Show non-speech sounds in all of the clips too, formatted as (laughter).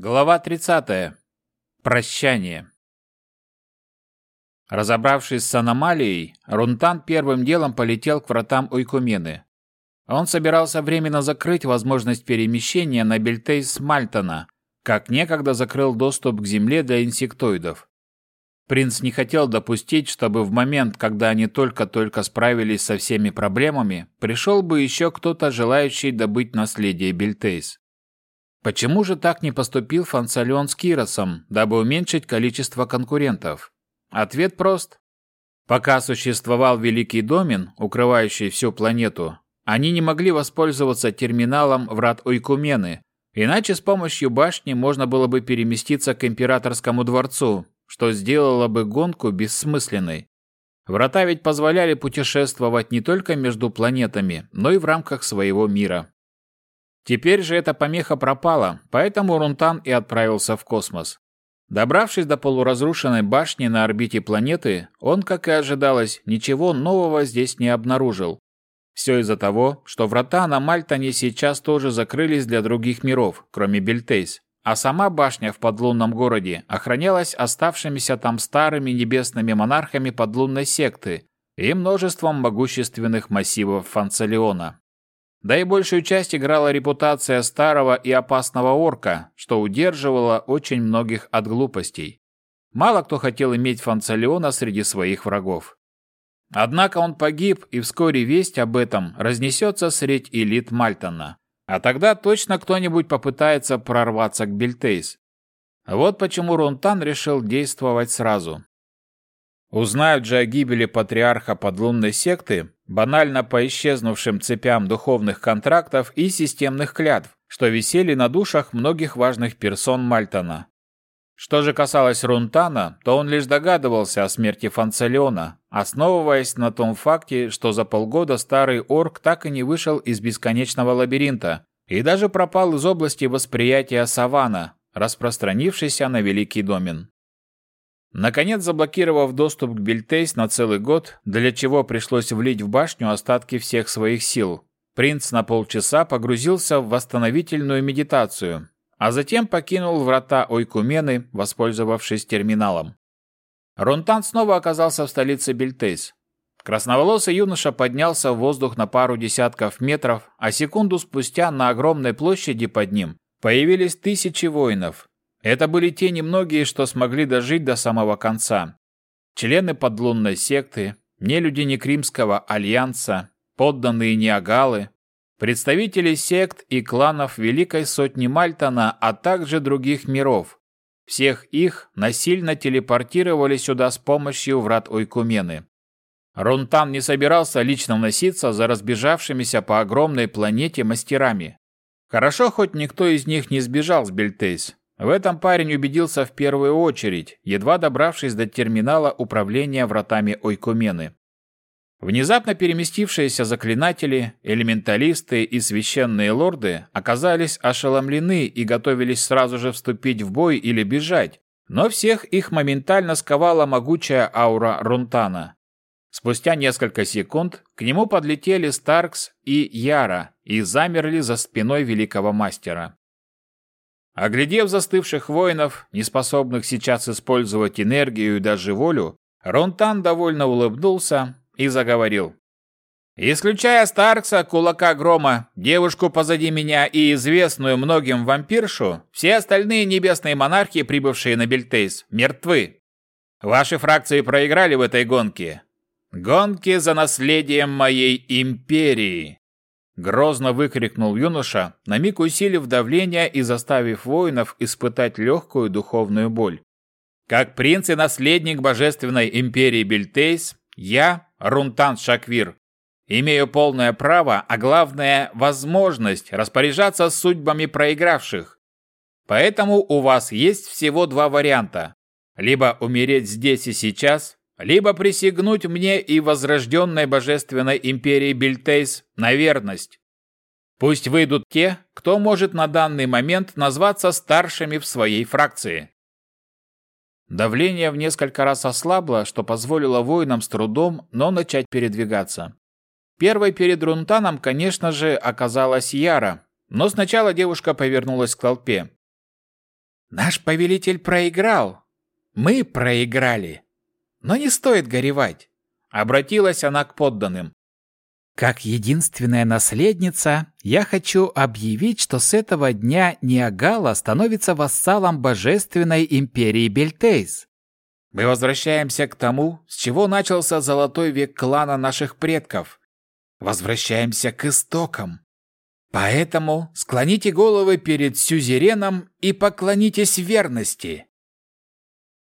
Глава 30. Прощание. Разобравшись с аномалией, Рунтан первым делом полетел к вратам Ойкумены. Он собирался временно закрыть возможность перемещения на Бельтейс Мальтона, как некогда закрыл доступ к Земле для инсектоидов. Принц не хотел допустить, чтобы в момент, когда они только-только справились со всеми проблемами, пришел бы еще кто-то, желающий добыть наследие Бельтейс. Почему же так не поступил Фансалион с Киросом, дабы уменьшить количество конкурентов? Ответ прост. Пока существовал Великий Домен, укрывающий всю планету, они не могли воспользоваться терминалом врат Ойкумены, иначе с помощью башни можно было бы переместиться к Императорскому дворцу, что сделало бы гонку бессмысленной. Врата ведь позволяли путешествовать не только между планетами, но и в рамках своего мира. Теперь же эта помеха пропала, поэтому Рунтан и отправился в космос. Добравшись до полуразрушенной башни на орбите планеты, он, как и ожидалось, ничего нового здесь не обнаружил. Все из-за того, что врата на Мальтоне сейчас тоже закрылись для других миров, кроме Бельтейс, а сама башня в подлунном городе охранялась оставшимися там старыми небесными монархами подлунной секты и множеством могущественных массивов Фанцелиона. Да и большую часть играла репутация старого и опасного орка, что удерживало очень многих от глупостей. Мало кто хотел иметь Фанцелиона среди своих врагов. Однако он погиб, и вскоре весть об этом разнесется средь элит Мальтона. А тогда точно кто-нибудь попытается прорваться к Бельтейс. Вот почему Рунтан решил действовать сразу. Узнают же о гибели патриарха подлунной секты, банально по исчезнувшим цепям духовных контрактов и системных клятв, что висели на душах многих важных персон Мальтона. Что же касалось Рунтана, то он лишь догадывался о смерти Фанцелиона, основываясь на том факте, что за полгода старый орк так и не вышел из бесконечного лабиринта и даже пропал из области восприятия Савана, распространившейся на Великий Домен. Наконец, заблокировав доступ к Бельтейс на целый год, для чего пришлось влить в башню остатки всех своих сил, принц на полчаса погрузился в восстановительную медитацию, а затем покинул врата Ойкумены, воспользовавшись терминалом. Ронтан снова оказался в столице Бельтейс. Красноволосый юноша поднялся в воздух на пару десятков метров, а секунду спустя на огромной площади под ним появились тысячи воинов, это были те немногие, что смогли дожить до самого конца. Члены подлунной секты, нелюди Некримского альянса, подданные Неагалы, представители сект и кланов Великой Сотни Мальтона, а также других миров. Всех их насильно телепортировали сюда с помощью врат Ойкумены. Рунтан не собирался лично носиться за разбежавшимися по огромной планете мастерами. Хорошо, хоть никто из них не сбежал с Бельтейс, в этом парень убедился в первую очередь, едва добравшись до терминала управления вратами Ойкумены. Внезапно переместившиеся заклинатели, элементалисты и священные лорды оказались ошеломлены и готовились сразу же вступить в бой или бежать, но всех их моментально сковала могучая аура Рунтана. Спустя несколько секунд к нему подлетели Старкс и Яра и замерли за спиной великого мастера. Оглядев застывших воинов, не способных сейчас использовать энергию и даже волю, Ронтан довольно улыбнулся и заговорил. «Исключая Старкса, Кулака Грома, девушку позади меня и известную многим вампиршу, все остальные небесные монархи, прибывшие на Бельтейс, мертвы. Ваши фракции проиграли в этой гонке. Гонки за наследием моей империи. Грозно выкрикнул юноша, на миг усилив давление и заставив воинов испытать легкую духовную боль. Как принц и наследник божественной империи Бельтейс, я, Рунтан Шаквир, имею полное право, а главное – возможность распоряжаться судьбами проигравших. Поэтому у вас есть всего два варианта. Либо умереть здесь и сейчас, либо присягнуть мне и возрожденной божественной империи Бельтейс на верность. Пусть выйдут те, кто может на данный момент назваться старшими в своей фракции. Давление в несколько раз ослабло, что позволило воинам с трудом, но начать передвигаться. Первой перед Рунтаном, конечно же, оказалась Яра, но сначала девушка повернулась к толпе. Наш повелитель проиграл. Мы проиграли. Но не стоит горевать. Обратилась она к подданным. Как единственная наследница, я хочу объявить, что с этого дня Ниагала становится вассалом божественной империи Бельтейс. Мы возвращаемся к тому, с чего начался золотой век клана наших предков. Возвращаемся к истокам. Поэтому склоните головы перед сюзереном и поклонитесь верности.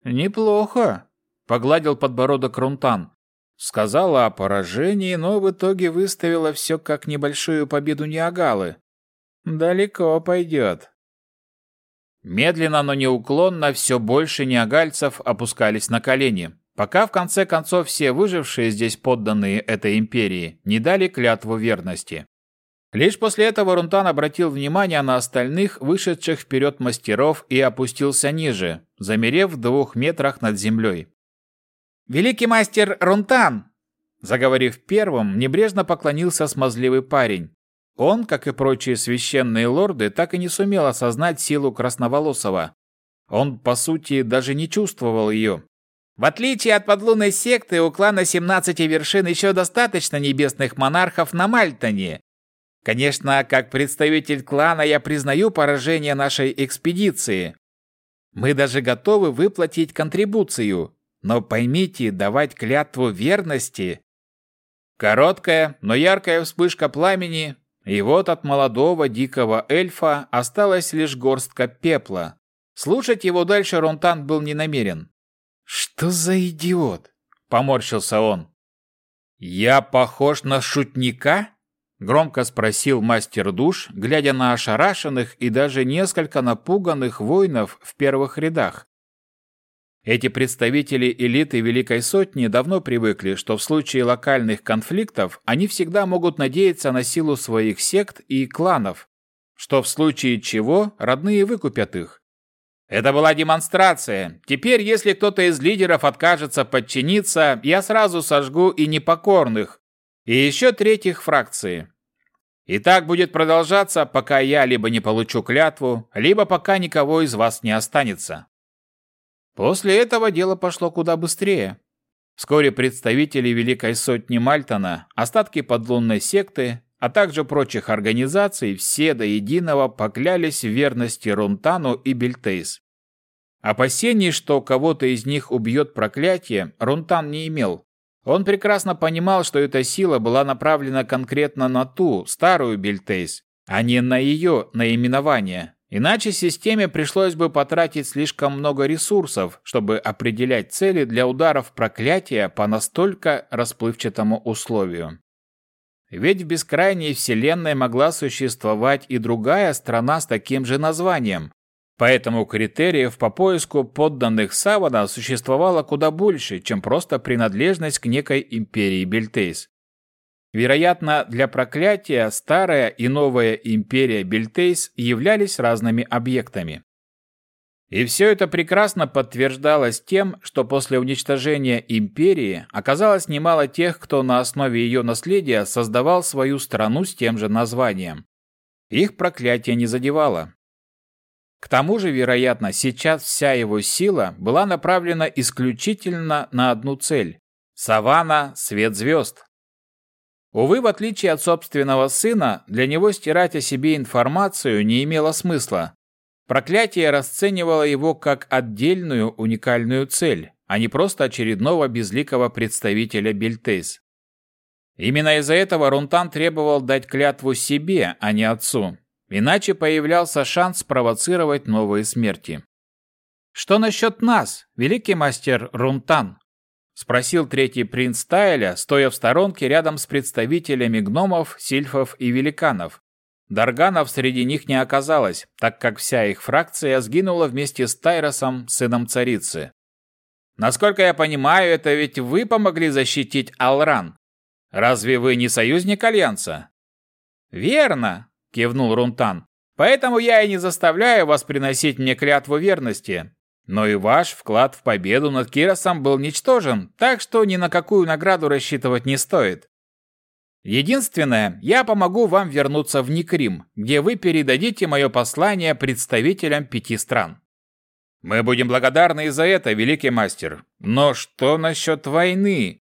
Неплохо, погладил подбородок Рунтан. Сказала о поражении, но в итоге выставила все как небольшую победу Ниагалы. Далеко пойдет. Медленно, но неуклонно все больше неагальцев опускались на колени, пока в конце концов все выжившие здесь подданные этой империи не дали клятву верности. Лишь после этого Рунтан обратил внимание на остальных, вышедших вперед мастеров, и опустился ниже, замерев в двух метрах над землей. «Великий мастер Рунтан!» Заговорив первым, небрежно поклонился смазливый парень. Он, как и прочие священные лорды, так и не сумел осознать силу Красноволосого. Он, по сути, даже не чувствовал ее. В отличие от подлунной секты, у клана 17 вершин еще достаточно небесных монархов на Мальтоне. Конечно, как представитель клана я признаю поражение нашей экспедиции. Мы даже готовы выплатить контрибуцию, но поймите, давать клятву верности... Короткая, но яркая вспышка пламени, и вот от молодого дикого эльфа осталась лишь горстка пепла. Слушать его дальше Ронтан был не намерен. «Что за идиот?» — поморщился он. «Я похож на шутника?» — громко спросил мастер душ, глядя на ошарашенных и даже несколько напуганных воинов в первых рядах. Эти представители элиты Великой Сотни давно привыкли, что в случае локальных конфликтов они всегда могут надеяться на силу своих сект и кланов, что в случае чего родные выкупят их. Это была демонстрация. Теперь, если кто-то из лидеров откажется подчиниться, я сразу сожгу и непокорных, и еще третьих фракции. И так будет продолжаться, пока я либо не получу клятву, либо пока никого из вас не останется. После этого дело пошло куда быстрее. Вскоре представители Великой Сотни Мальтона, остатки подлунной секты, а также прочих организаций все до единого поклялись в верности Рунтану и Бельтейс. Опасений, что кого-то из них убьет проклятие, Рунтан не имел. Он прекрасно понимал, что эта сила была направлена конкретно на ту, старую Бельтейс, а не на ее наименование, Иначе системе пришлось бы потратить слишком много ресурсов, чтобы определять цели для ударов проклятия по настолько расплывчатому условию. Ведь в бескрайней вселенной могла существовать и другая страна с таким же названием. Поэтому критериев по поиску подданных Савана существовало куда больше, чем просто принадлежность к некой империи Бельтейс. Вероятно, для проклятия старая и новая империя Бельтейс являлись разными объектами. И все это прекрасно подтверждалось тем, что после уничтожения империи оказалось немало тех, кто на основе ее наследия создавал свою страну с тем же названием. Их проклятие не задевало. К тому же, вероятно, сейчас вся его сила была направлена исключительно на одну цель – Савана, свет звезд. Увы, в отличие от собственного сына, для него стирать о себе информацию не имело смысла. Проклятие расценивало его как отдельную уникальную цель, а не просто очередного безликого представителя Бельтейс. Именно из-за этого Рунтан требовал дать клятву себе, а не отцу. Иначе появлялся шанс спровоцировать новые смерти. «Что насчет нас, великий мастер Рунтан?» Спросил третий принц Тайля, стоя в сторонке рядом с представителями гномов, сильфов и великанов. Дарганов среди них не оказалось, так как вся их фракция сгинула вместе с Тайросом, сыном царицы. Насколько я понимаю, это ведь вы помогли защитить Алран. Разве вы не союзник Альянса? Верно, кивнул Рунтан. Поэтому я и не заставляю вас приносить мне клятву верности. Но и ваш вклад в победу над Киросом был ничтожен, так что ни на какую награду рассчитывать не стоит. Единственное, я помогу вам вернуться в Никрим, где вы передадите мое послание представителям пяти стран. Мы будем благодарны за это, великий мастер. Но что насчет войны?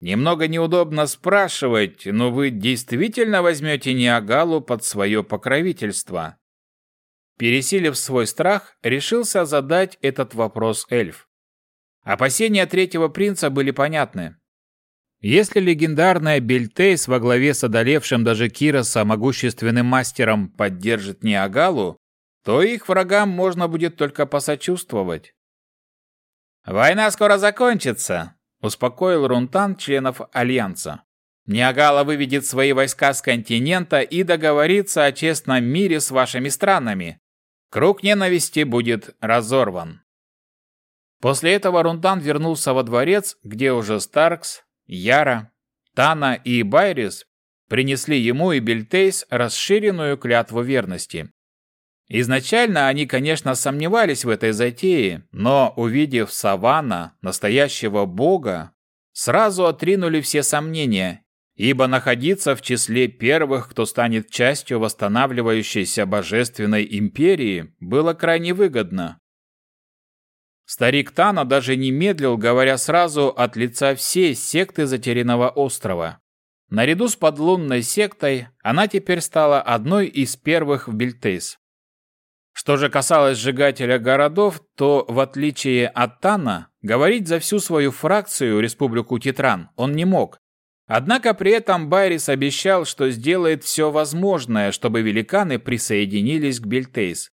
Немного неудобно спрашивать, но вы действительно возьмете Ниагалу под свое покровительство? Пересилив свой страх, решился задать этот вопрос эльф. Опасения третьего принца были понятны. Если легендарная Бельтейс во главе с одолевшим даже Кироса могущественным мастером поддержит Ниагалу, то их врагам можно будет только посочувствовать. «Война скоро закончится», — успокоил Рунтан членов Альянса. «Ниагала выведет свои войска с континента и договорится о честном мире с вашими странами. Круг ненависти будет разорван». После этого Рунтан вернулся во дворец, где уже Старкс, Яра, Тана и Байрис принесли ему и Бельтейс расширенную клятву верности. Изначально они, конечно, сомневались в этой затее, но, увидев Савана, настоящего бога, сразу отринули все сомнения, ибо находиться в числе первых, кто станет частью восстанавливающейся божественной империи, было крайне выгодно. Старик Тана даже не медлил, говоря сразу от лица всей секты Затерянного острова. Наряду с подлунной сектой она теперь стала одной из первых в Бельтейс. Что же касалось сжигателя городов, то, в отличие от Тана, говорить за всю свою фракцию, Республику Титран, он не мог. Однако при этом Байрис обещал, что сделает все возможное, чтобы великаны присоединились к Бельтейс.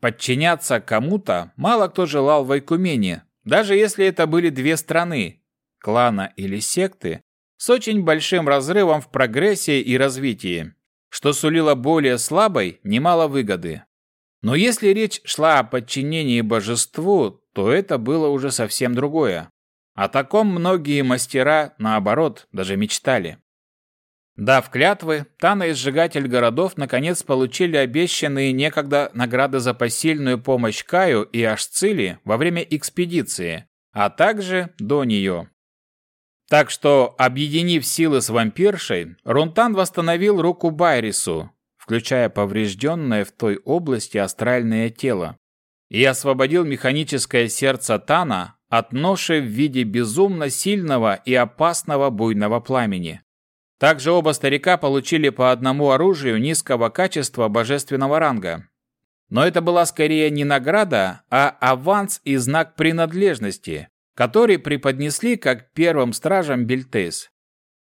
Подчиняться кому-то мало кто желал в Айкумене, даже если это были две страны, клана или секты, с очень большим разрывом в прогрессе и развитии, что сулило более слабой немало выгоды. Но если речь шла о подчинении божеству, то это было уже совсем другое. О таком многие мастера, наоборот, даже мечтали. Дав клятвы, Тана и сжигатель городов наконец получили обещанные некогда награды за посильную помощь Каю и Ашцили во время экспедиции, а также до нее. Так что, объединив силы с вампиршей, Рунтан восстановил руку Байрису, включая поврежденное в той области астральное тело, и освободил механическое сердце Тана от ноши в виде безумно сильного и опасного буйного пламени. Также оба старика получили по одному оружию низкого качества божественного ранга. Но это была скорее не награда, а аванс и знак принадлежности, который преподнесли как первым стражам Бельтейс.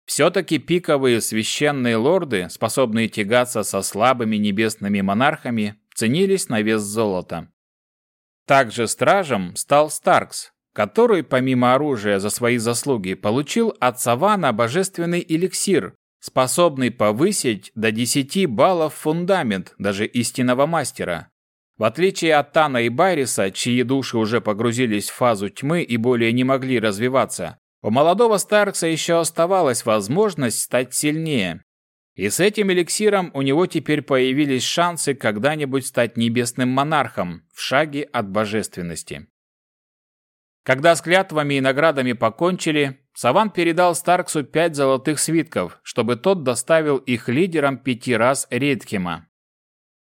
Все-таки пиковые священные лорды, способные тягаться со слабыми небесными монархами, ценились на вес золота. Также стражем стал Старкс, который, помимо оружия за свои заслуги, получил от Савана божественный эликсир, способный повысить до 10 баллов фундамент даже истинного мастера. В отличие от Тана и Байриса, чьи души уже погрузились в фазу тьмы и более не могли развиваться, у молодого Старкса еще оставалась возможность стать сильнее. И с этим эликсиром у него теперь появились шансы когда-нибудь стать небесным монархом в шаге от божественности. Когда с клятвами и наградами покончили, Саван передал Старксу пять золотых свитков, чтобы тот доставил их лидерам пяти раз Рейдхема.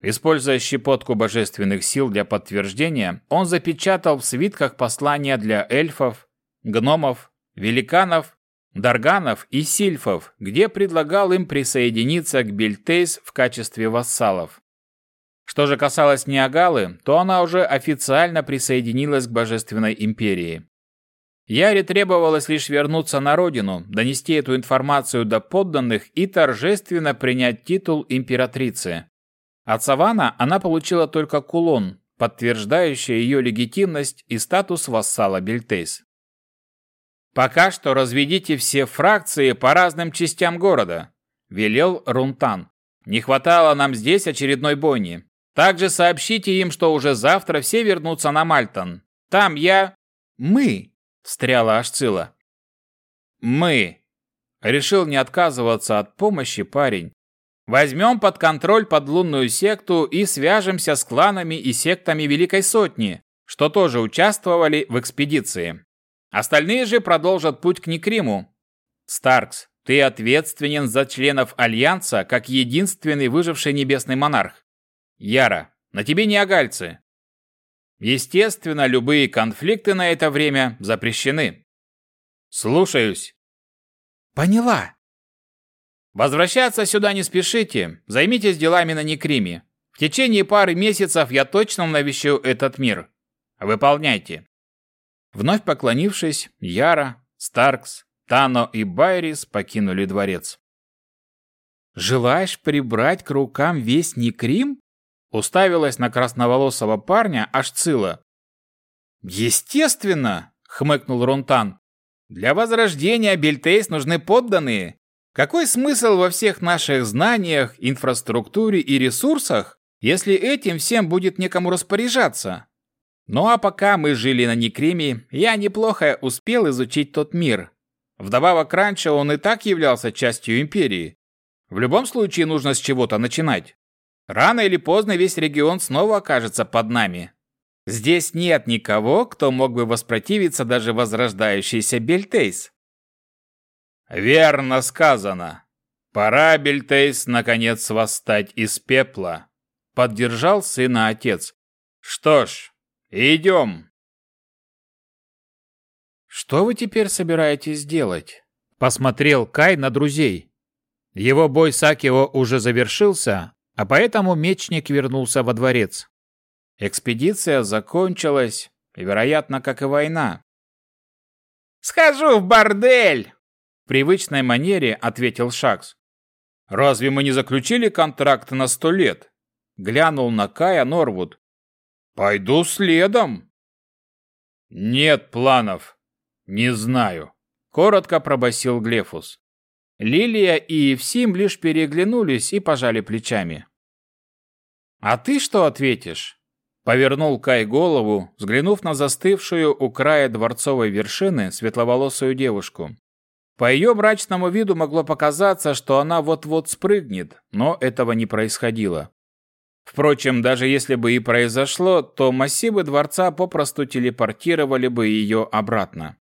Используя щепотку божественных сил для подтверждения, он запечатал в свитках послания для эльфов, гномов, великанов, дарганов и сильфов, где предлагал им присоединиться к Бельтейс в качестве вассалов. Что же касалось Ниагалы, то она уже официально присоединилась к Божественной империи. Яре требовалось лишь вернуться на родину, донести эту информацию до подданных и торжественно принять титул императрицы. От Савана она получила только кулон, подтверждающий ее легитимность и статус вассала Бельтейс. «Пока что разведите все фракции по разным частям города», – велел Рунтан. «Не хватало нам здесь очередной бойни. Также сообщите им, что уже завтра все вернутся на Мальтон. Там я...» «Мы», – встряла Ашцила. «Мы», – решил не отказываться от помощи парень. «Возьмем под контроль подлунную секту и свяжемся с кланами и сектами Великой Сотни, что тоже участвовали в экспедиции. Остальные же продолжат путь к Некриму. Старкс, ты ответственен за членов Альянса как единственный выживший небесный монарх. Яра, на тебе не агальцы. Естественно, любые конфликты на это время запрещены. Слушаюсь. Поняла. Возвращаться сюда не спешите. Займитесь делами на Некриме. В течение пары месяцев я точно навещу этот мир. Выполняйте. Вновь поклонившись, Яра, Старкс, Тано и Байрис покинули дворец. «Желаешь прибрать к рукам весь Некрим?» Уставилась на красноволосого парня аж Цила. «Естественно!» — хмыкнул Рунтан. «Для возрождения Бельтейс нужны подданные. Какой смысл во всех наших знаниях, инфраструктуре и ресурсах, если этим всем будет некому распоряжаться? Ну а пока мы жили на Некриме, я неплохо успел изучить тот мир. Вдобавок раньше он и так являлся частью Империи. В любом случае нужно с чего-то начинать. Рано или поздно весь регион снова окажется под нами. Здесь нет никого, кто мог бы воспротивиться даже возрождающейся Бельтейс. Верно сказано. Пора, Бельтейс, наконец восстать из пепла. Поддержал сына отец. Что ж, идем. Что вы теперь собираетесь делать? Посмотрел Кай на друзей. Его бой с Акио уже завершился, а поэтому мечник вернулся во дворец. Экспедиция закончилась, вероятно, как и война. «Схожу в бордель!» В привычной манере ответил Шакс. «Разве мы не заключили контракт на сто лет?» Глянул на Кая Норвуд. «Пойду следом». «Нет планов. Не знаю», — коротко пробасил Глефус. Лилия и Евсим лишь переглянулись и пожали плечами. «А ты что ответишь?» Повернул Кай голову, взглянув на застывшую у края дворцовой вершины светловолосую девушку. По ее мрачному виду могло показаться, что она вот-вот спрыгнет, но этого не происходило. Впрочем, даже если бы и произошло, то массивы дворца попросту телепортировали бы ее обратно.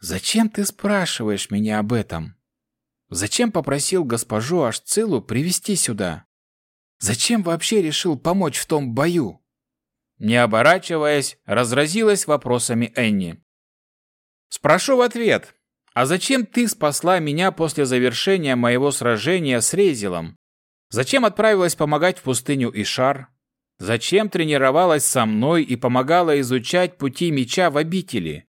«Зачем ты спрашиваешь меня об этом? Зачем попросил госпожу Ашцилу привести сюда?» Зачем вообще решил помочь в том бою?» Не оборачиваясь, разразилась вопросами Энни. «Спрошу в ответ. А зачем ты спасла меня после завершения моего сражения с Рейзелом? Зачем отправилась помогать в пустыню Ишар? Зачем тренировалась со мной и помогала изучать пути меча в обители?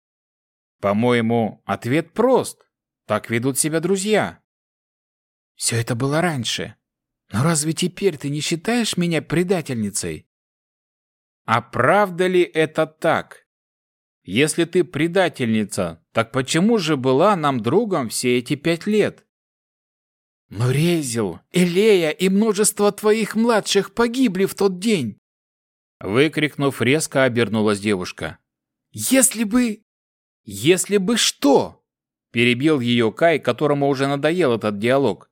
По-моему, ответ прост. Так ведут себя друзья. Все это было раньше. Но разве теперь ты не считаешь меня предательницей? А правда ли это так? Если ты предательница, так почему же была нам другом все эти пять лет? Но Резил, Элея и множество твоих младших погибли в тот день. Выкрикнув, резко обернулась девушка. Если бы... Если бы что? Перебил ее Кай, которому уже надоел этот диалог.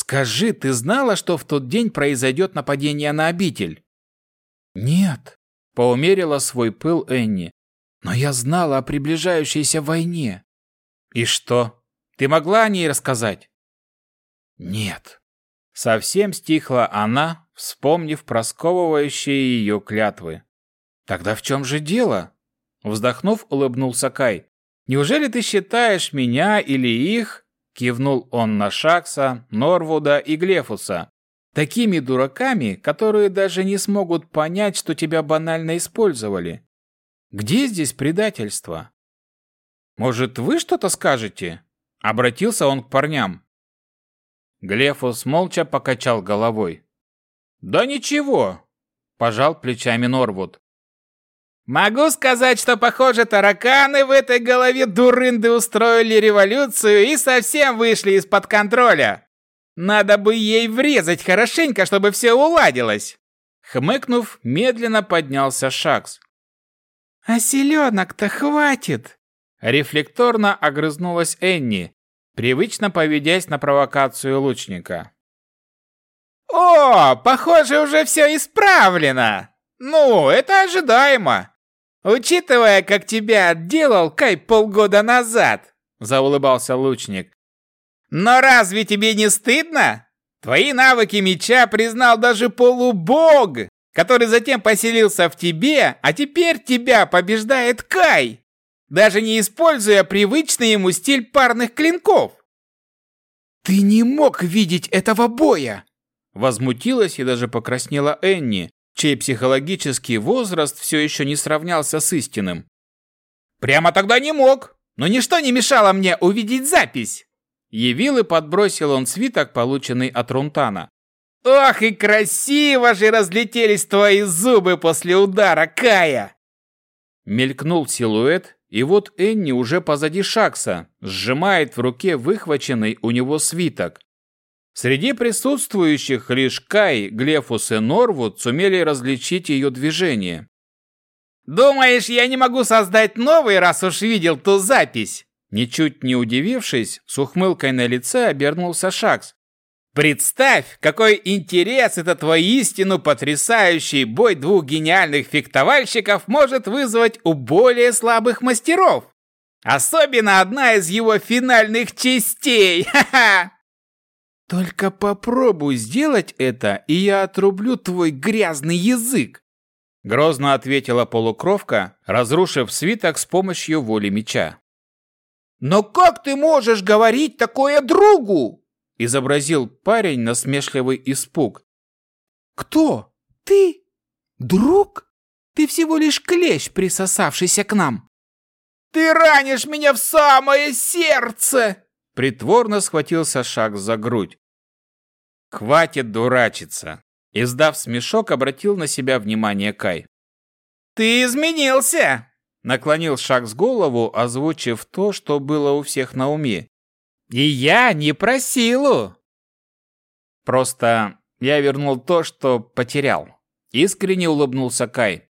Скажи, ты знала, что в тот день произойдет нападение на обитель? Нет, поумерила свой пыл Энни. Но я знала о приближающейся войне. И что? Ты могла о ней рассказать? Нет. Совсем стихла она, вспомнив просковывающие ее клятвы. Тогда в чем же дело? Вздохнув, улыбнулся Кай. Неужели ты считаешь меня или их Кивнул он на Шакса, Норвуда и Глефуса. Такими дураками, которые даже не смогут понять, что тебя банально использовали. Где здесь предательство? Может, вы что-то скажете? Обратился он к парням. Глефус молча покачал головой. Да ничего, пожал плечами Норвуд. Могу сказать, что, похоже, тараканы в этой голове дурынды устроили революцию и совсем вышли из-под контроля. Надо бы ей врезать хорошенько, чтобы все уладилось. Хмыкнув, медленно поднялся Шакс. «А селенок-то хватит!» Рефлекторно огрызнулась Энни, привычно поведясь на провокацию лучника. «О, похоже, уже все исправлено! Ну, это ожидаемо!» Учитывая, как тебя отделал Кай полгода назад, заулыбался лучник. Но разве тебе не стыдно? Твои навыки меча признал даже полубог. который затем поселился в тебе, а теперь тебя побеждает Кай, даже не используя привычный ему стиль парных клинков. Ты не мог видеть этого боя! Возмутилась и даже покраснела Энни, чей психологический возраст все еще не сравнялся с истинным. Прямо тогда не мог, но ничто не мешало мне увидеть запись. Явил и подбросил он свиток, полученный от Рунтана. Ох и красиво же разлетелись твои зубы после удара, Кая! Мелькнул силуэт, и вот Энни уже позади Шакса, сжимает в руке выхваченный у него свиток. Среди присутствующих лишь Кай, Глефус и Норвуд сумели различить ее движение. «Думаешь, я не могу создать новый, раз уж видел ту запись?» Ничуть не удивившись, с ухмылкой на лице обернулся Шакс. «Представь, какой интерес этот воистину потрясающий бой двух гениальных фехтовальщиков может вызвать у более слабых мастеров! Особенно одна из его финальных частей! (laughs) Ха-ха!» «Только попробуй сделать это, и я отрублю твой грязный язык!» Грозно ответила полукровка, разрушив свиток с помощью воли меча. «Но как ты можешь говорить такое другу?» Изобразил парень насмешливый испуг. «Кто? Ты? Друг? Ты всего лишь клещ, присосавшийся к нам!» «Ты ранишь меня в самое сердце!» Притворно схватился шаг за грудь. «Хватит дурачиться!» Издав смешок, обратил на себя внимание Кай. «Ты изменился!» Наклонил шаг с голову, озвучив то, что было у всех на уме. «И я не про силу!» «Просто я вернул то, что потерял», — искренне улыбнулся Кай.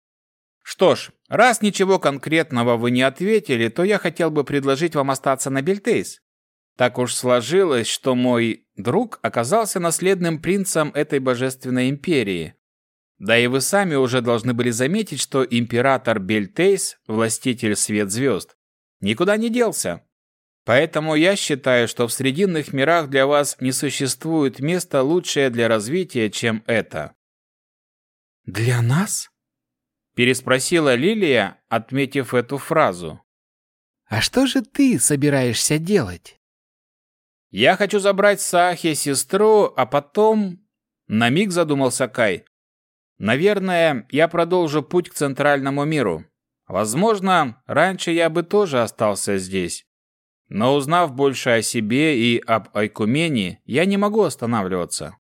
«Что ж, раз ничего конкретного вы не ответили, то я хотел бы предложить вам остаться на Бельтейс. Так уж сложилось, что мой друг оказался наследным принцем этой божественной империи. Да и вы сами уже должны были заметить, что император Бельтейс, властитель свет звезд, никуда не делся. Поэтому я считаю, что в срединных мирах для вас не существует места лучшее для развития, чем это. «Для нас?» – переспросила Лилия, отметив эту фразу. «А что же ты собираешься делать?» Я хочу забрать Сахи сестру, а потом...» На миг задумался Кай. «Наверное, я продолжу путь к центральному миру. Возможно, раньше я бы тоже остался здесь. Но узнав больше о себе и об Айкумене, я не могу останавливаться».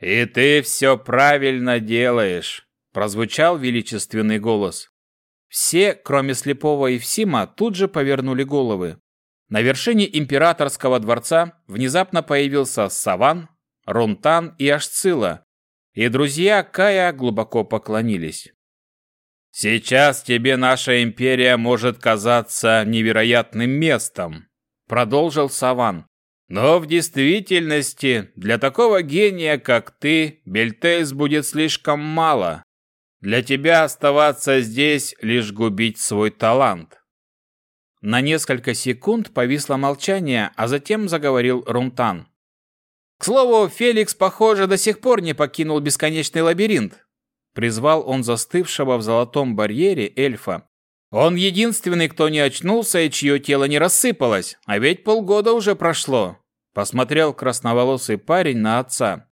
«И ты все правильно делаешь», – прозвучал величественный голос. Все, кроме слепого Евсима, тут же повернули головы. На вершине императорского дворца внезапно появился Саван, Рунтан и Ашцила, и друзья Кая глубоко поклонились. «Сейчас тебе наша империя может казаться невероятным местом», продолжил Саван. «Но в действительности для такого гения, как ты, Бельтейс будет слишком мало. Для тебя оставаться здесь лишь губить свой талант. На несколько секунд повисло молчание, а затем заговорил Рунтан. «К слову, Феликс, похоже, до сих пор не покинул бесконечный лабиринт», призвал он застывшего в золотом барьере эльфа. «Он единственный, кто не очнулся и чье тело не рассыпалось, а ведь полгода уже прошло», посмотрел красноволосый парень на отца.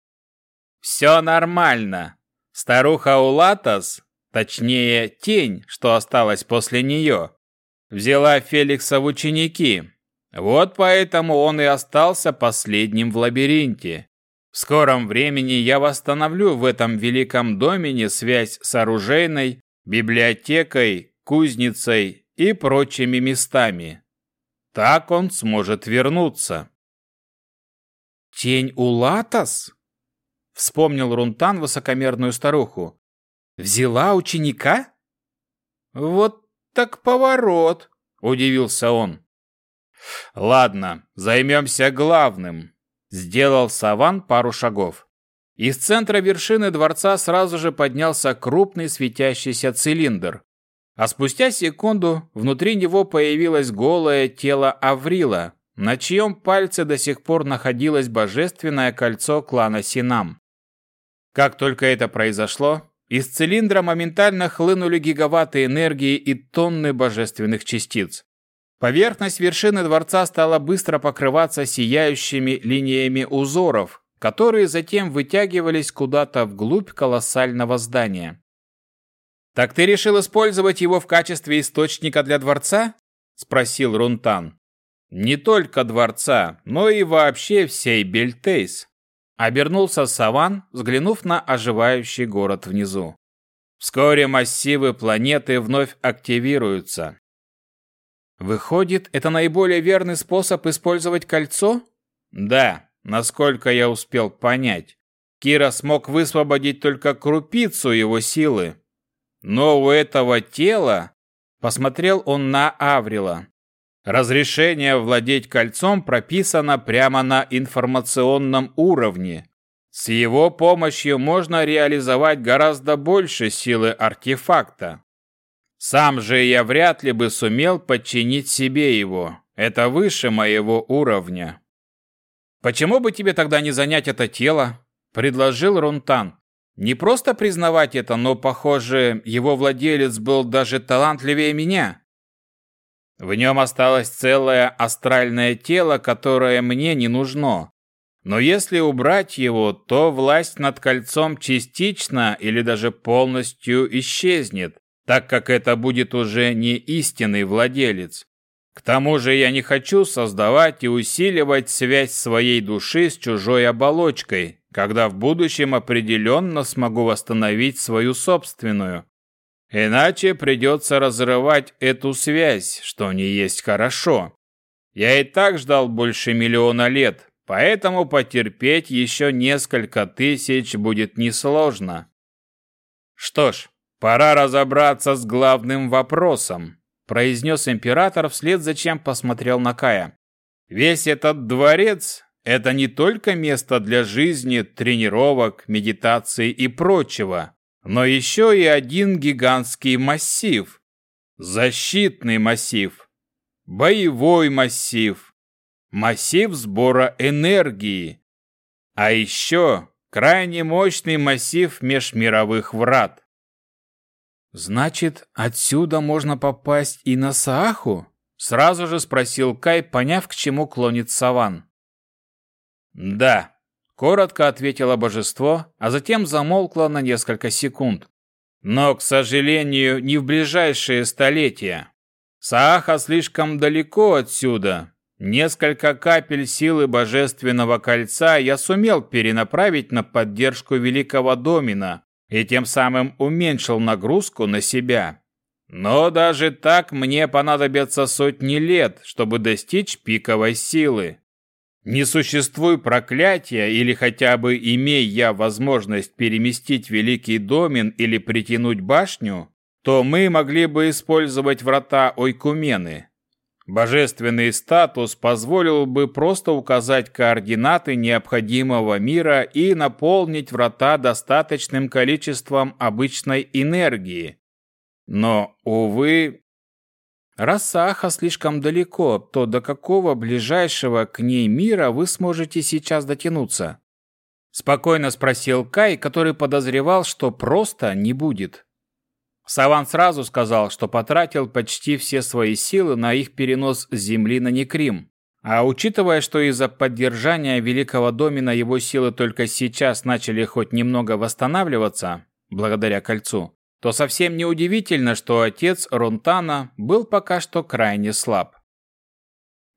«Все нормально. Старуха Улатас, точнее, тень, что осталась после нее, взяла Феликса в ученики. Вот поэтому он и остался последним в лабиринте. В скором времени я восстановлю в этом великом домене связь с оружейной, библиотекой, кузницей и прочими местами. Так он сможет вернуться. «Тень Улатас?» — вспомнил Рунтан высокомерную старуху. «Взяла ученика?» «Вот так поворот», — удивился он. «Ладно, займемся главным», — сделал Саван пару шагов. Из центра вершины дворца сразу же поднялся крупный светящийся цилиндр. А спустя секунду внутри него появилось голое тело Аврила, на чьем пальце до сих пор находилось божественное кольцо клана Синам. Как только это произошло, из цилиндра моментально хлынули гигаватты энергии и тонны божественных частиц. Поверхность вершины дворца стала быстро покрываться сияющими линиями узоров, которые затем вытягивались куда-то вглубь колоссального здания. «Так ты решил использовать его в качестве источника для дворца?» – спросил Рунтан. «Не только дворца, но и вообще всей Бельтейс», – обернулся Саван, взглянув на оживающий город внизу. «Вскоре массивы планеты вновь активируются». «Выходит, это наиболее верный способ использовать кольцо?» «Да, насколько я успел понять. Кира смог высвободить только крупицу его силы, но у этого тела, посмотрел он на Аврила, разрешение владеть кольцом прописано прямо на информационном уровне. С его помощью можно реализовать гораздо больше силы артефакта. Сам же я вряд ли бы сумел подчинить себе его. Это выше моего уровня. Почему бы тебе тогда не занять это тело? предложил Рунтан. Не просто признавать это, но, похоже, его владелец был даже талантливее меня. В нем осталось целое астральное тело, которое мне не нужно. Но если убрать его, то власть над кольцом частично или даже полностью исчезнет, так как это будет уже не истинный владелец. К тому же я не хочу создавать и усиливать связь своей души с чужой оболочкой, когда в будущем определенно смогу восстановить свою собственную. Иначе придется разрывать эту связь, что не есть хорошо. Я и так ждал больше миллиона лет, поэтому потерпеть еще несколько тысяч будет несложно. Что ж, пора разобраться с главным вопросом, произнес император вслед за чем посмотрел на Кая. Весь этот дворец это не только место для жизни, тренировок, медитации и прочего, но еще и один гигантский массив. Защитный массив, боевой массив, массив сбора энергии, а еще крайне мощный массив межмировых врат. «Значит, отсюда можно попасть и на Сааху?» Сразу же спросил Кай, поняв, к чему клонит Саван. «Да», — коротко ответило божество, а затем замолкло на несколько секунд. «Но, к сожалению, не в ближайшие столетия. Сааха слишком далеко отсюда. Несколько капель силы Божественного Кольца я сумел перенаправить на поддержку Великого Домина и тем самым уменьшил нагрузку на себя. Но даже так мне понадобятся сотни лет, чтобы достичь пиковой силы. Не существуй проклятия или хотя бы имей я возможность переместить Великий Домен или притянуть башню, то мы могли бы использовать врата Ойкумены. Божественный статус позволил бы просто указать координаты необходимого мира и наполнить врата достаточным количеством обычной энергии. Но, увы, Раз Сааха слишком далеко, то до какого ближайшего к ней мира вы сможете сейчас дотянуться? Спокойно спросил Кай, который подозревал, что просто не будет. Саван сразу сказал, что потратил почти все свои силы на их перенос с Земли на Некрим. А учитывая, что из-за поддержания Великого Домина его силы только сейчас начали хоть немного восстанавливаться, благодаря кольцу, то совсем не удивительно, что отец Рунтана был пока что крайне слаб.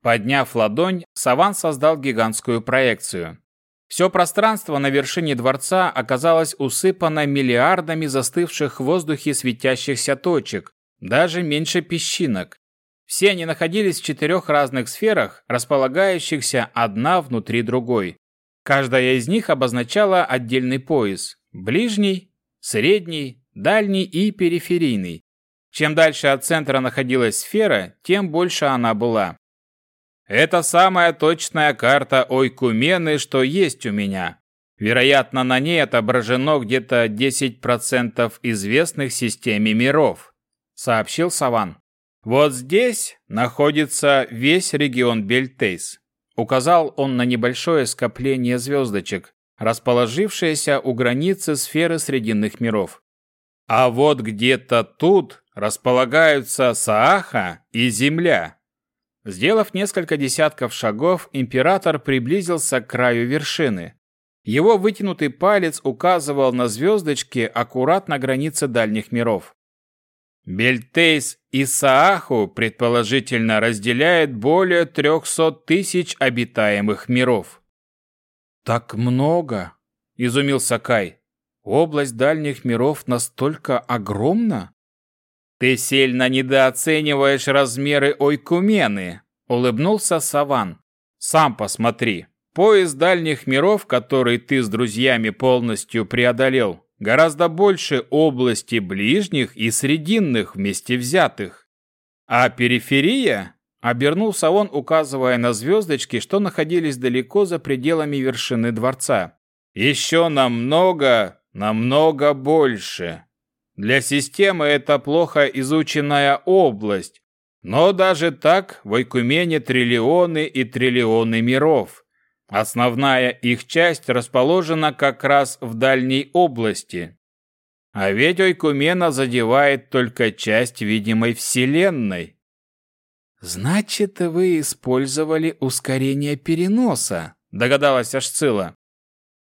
Подняв ладонь, Саван создал гигантскую проекцию. Все пространство на вершине дворца оказалось усыпано миллиардами застывших в воздухе светящихся точек, даже меньше песчинок. Все они находились в четырех разных сферах, располагающихся одна внутри другой. Каждая из них обозначала отдельный пояс – ближний, средний, дальний и периферийный. Чем дальше от центра находилась сфера, тем больше она была. Это самая точная карта Ойкумены, что есть у меня. Вероятно, на ней отображено где-то 10% известных системе миров, сообщил Саван. Вот здесь находится весь регион Бельтейс. Указал он на небольшое скопление звездочек, расположившаяся у границы сферы Срединных миров. А вот где-то тут располагаются Сааха и Земля. Сделав несколько десятков шагов, император приблизился к краю вершины. Его вытянутый палец указывал на звездочки аккурат на границе дальних миров. Бельтейс и Сааху предположительно разделяет более 300 тысяч обитаемых миров. «Так много!» – изумился Кай. «Область дальних миров настолько огромна?» «Ты сильно недооцениваешь размеры Ойкумены», – улыбнулся Саван. «Сам посмотри. Пояс дальних миров, который ты с друзьями полностью преодолел, гораздо больше области ближних и срединных вместе взятых. А периферия, обернулся он, указывая на звездочки, что находились далеко за пределами вершины дворца. Еще намного, намного больше. Для системы это плохо изученная область, но даже так в Ойкумене триллионы и триллионы миров. Основная их часть расположена как раз в дальней области. А ведь Ойкумена задевает только часть видимой Вселенной. «Значит, вы использовали ускорение переноса», — догадалась Ашцила.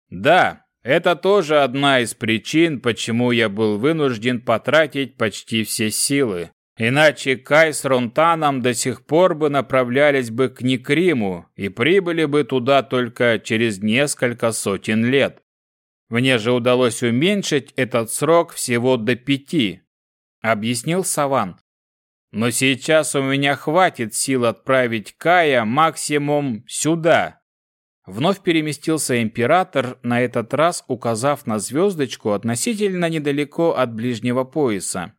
«Да, это тоже одна из причин, почему я был вынужден потратить почти все силы. Иначе Кай с Ронтаном до сих пор бы направлялись бы к Никриму и прибыли бы туда только через несколько сотен лет. Мне же удалось уменьшить этот срок всего до пяти, объяснил Саван. Но сейчас у меня хватит сил отправить Кая максимум сюда. Вновь переместился император, на этот раз указав на звездочку относительно недалеко от ближнего пояса.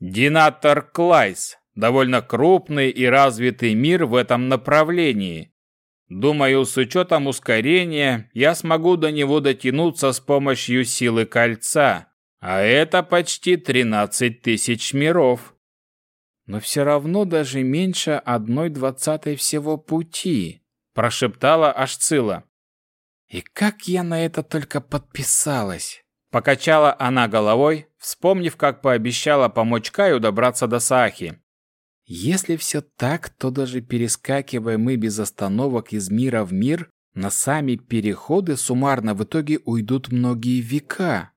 Динатор Клайс – довольно крупный и развитый мир в этом направлении. Думаю, с учетом ускорения, я смогу до него дотянуться с помощью силы кольца, а это почти 13 тысяч миров. Но все равно даже меньше одной двадцатой всего пути, прошептала Ашцила. И как я на это только подписалась. Покачала она головой, вспомнив, как пообещала помочь Каю добраться до Саахи. Если все так, то даже перескакивая мы без остановок из мира в мир, на сами переходы суммарно в итоге уйдут многие века.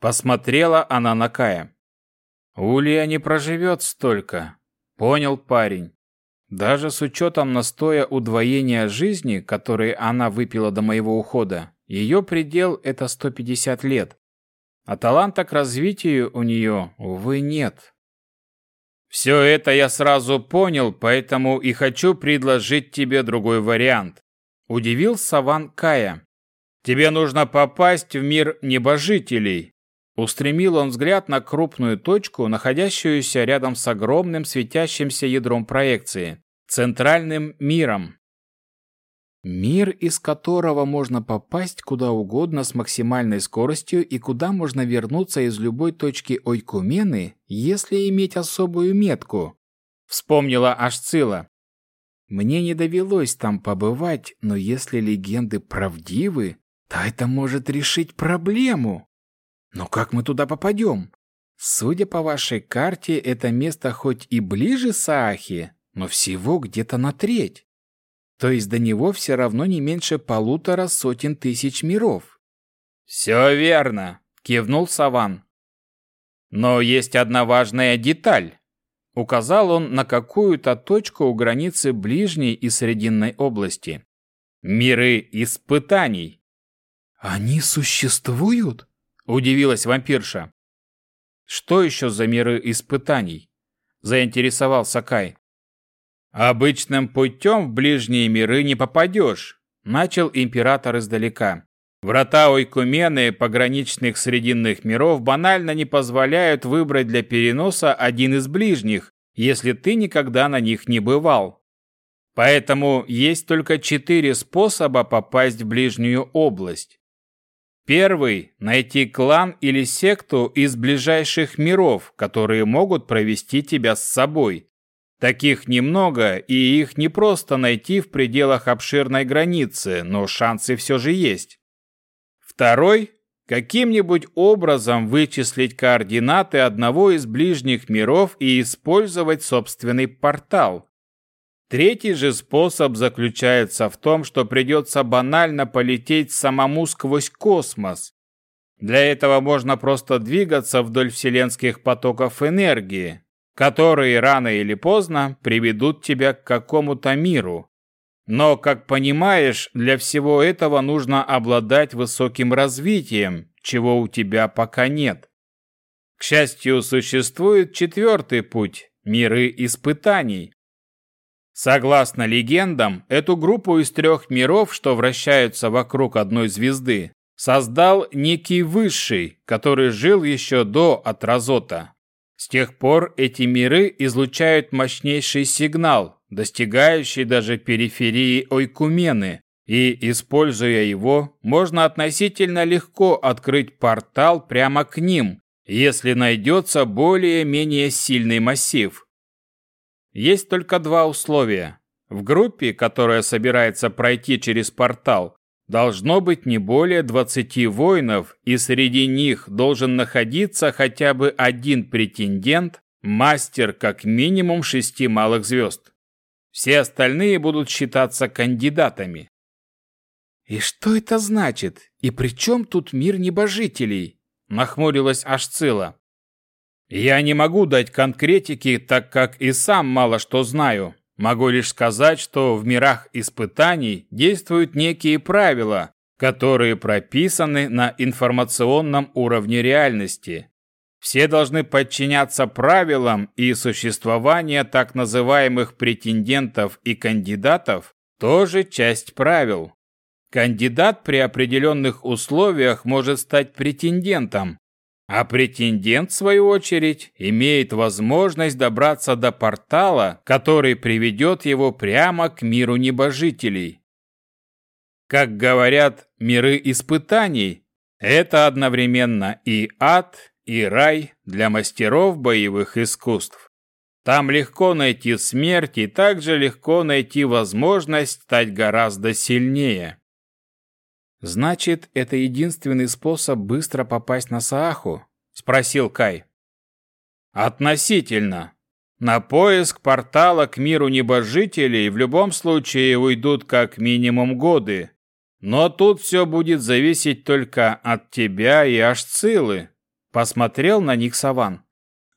Посмотрела она на Кая. Улья не проживет столько, понял парень. Даже с учетом настоя удвоения жизни, который она выпила до моего ухода, ее предел – это 150 лет. А таланта к развитию у нее, увы, нет. Все это я сразу понял, поэтому и хочу предложить тебе другой вариант. Удивил Саван Кая. Тебе нужно попасть в мир небожителей. Устремил он взгляд на крупную точку, находящуюся рядом с огромным светящимся ядром проекции, центральным миром. Мир, из которого можно попасть куда угодно с максимальной скоростью и куда можно вернуться из любой точки Ойкумены, если иметь особую метку. Вспомнила Ашцила. Мне не довелось там побывать, но если легенды правдивы, то это может решить проблему. Но как мы туда попадем? Судя по вашей карте, это место хоть и ближе Саахи, но всего где-то на треть. То есть до него все равно не меньше полутора сотен тысяч миров. «Все верно», — кивнул Саван. «Но есть одна важная деталь». Указал он на какую-то точку у границы ближней и срединной области. «Миры испытаний». «Они существуют?» – удивилась вампирша. «Что еще за миры испытаний?» – заинтересовался Кай. «Обычным путем в ближние миры не попадешь», – начал император издалека. Врата Ойкумены пограничных срединных миров банально не позволяют выбрать для переноса один из ближних, если ты никогда на них не бывал. Поэтому есть только четыре способа попасть в ближнюю область. Первый – найти клан или секту из ближайших миров, которые могут провести тебя с собой. Таких немного, и их не просто найти в пределах обширной границы, но шансы все же есть. Второй – каким-нибудь образом вычислить координаты одного из ближних миров и использовать собственный портал. Третий же способ заключается в том, что придется банально полететь самому сквозь космос. Для этого можно просто двигаться вдоль вселенских потоков энергии, которые рано или поздно приведут тебя к какому-то миру. Но, как понимаешь, для всего этого нужно обладать высоким развитием, чего у тебя пока нет. К счастью, существует четвертый путь – миры испытаний. Согласно легендам, эту группу из трех миров, что вращаются вокруг одной звезды, создал некий высший, который жил еще до Атразота. С тех пор эти миры излучают мощнейший сигнал, достигающий даже периферии Ойкумены, и, используя его, можно относительно легко открыть портал прямо к ним, если найдется более-менее сильный массив. Есть только два условия. В группе, которая собирается пройти через портал, Должно быть не более 20 воинов, и среди них должен находиться хотя бы один претендент, мастер как минимум шести малых звезд. Все остальные будут считаться кандидатами. «И что это значит? И при чем тут мир небожителей?» – нахмурилась Ашцила. «Я не могу дать конкретики, так как и сам мало что знаю», Могу лишь сказать, что в мирах испытаний действуют некие правила, которые прописаны на информационном уровне реальности. Все должны подчиняться правилам, и существование так называемых претендентов и кандидатов тоже часть правил. Кандидат при определенных условиях может стать претендентом, а претендент, в свою очередь, имеет возможность добраться до портала, который приведет его прямо к миру небожителей. Как говорят, миры испытаний – это одновременно и ад, и рай для мастеров боевых искусств. Там легко найти смерть и также легко найти возможность стать гораздо сильнее. «Значит, это единственный способ быстро попасть на Сааху?» – спросил Кай. «Относительно. На поиск портала к миру небожителей в любом случае уйдут как минимум годы. Но тут все будет зависеть только от тебя и Ашцилы», – посмотрел на них Саван.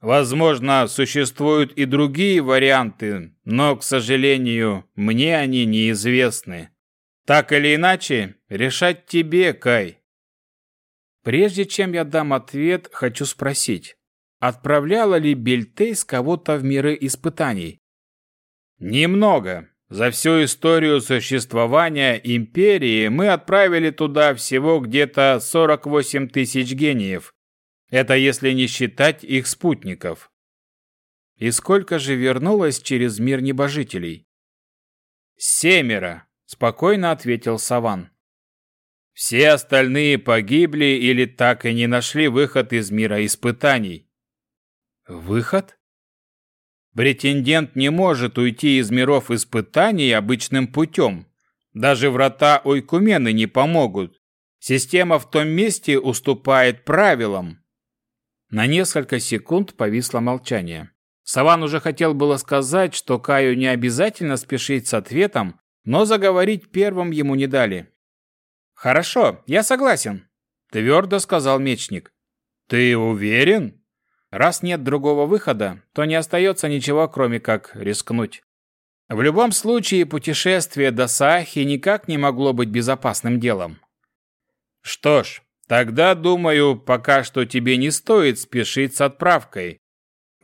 «Возможно, существуют и другие варианты, но, к сожалению, мне они неизвестны». Так или иначе, решать тебе, Кай. Прежде чем я дам ответ, хочу спросить, отправляла ли Бельтейс кого-то в миры испытаний? Немного. За всю историю существования империи мы отправили туда всего где-то 48 тысяч гениев. Это если не считать их спутников. И сколько же вернулось через мир небожителей? Семеро спокойно ответил Саван. Все остальные погибли или так и не нашли выход из мира испытаний. Выход? Претендент не может уйти из миров испытаний обычным путем. Даже врата Ойкумены не помогут. Система в том месте уступает правилам. На несколько секунд повисло молчание. Саван уже хотел было сказать, что Каю не обязательно спешить с ответом, но заговорить первым ему не дали. «Хорошо, я согласен», – твердо сказал мечник. «Ты уверен?» «Раз нет другого выхода, то не остается ничего, кроме как рискнуть. В любом случае, путешествие до Саахи никак не могло быть безопасным делом». «Что ж, тогда, думаю, пока что тебе не стоит спешить с отправкой.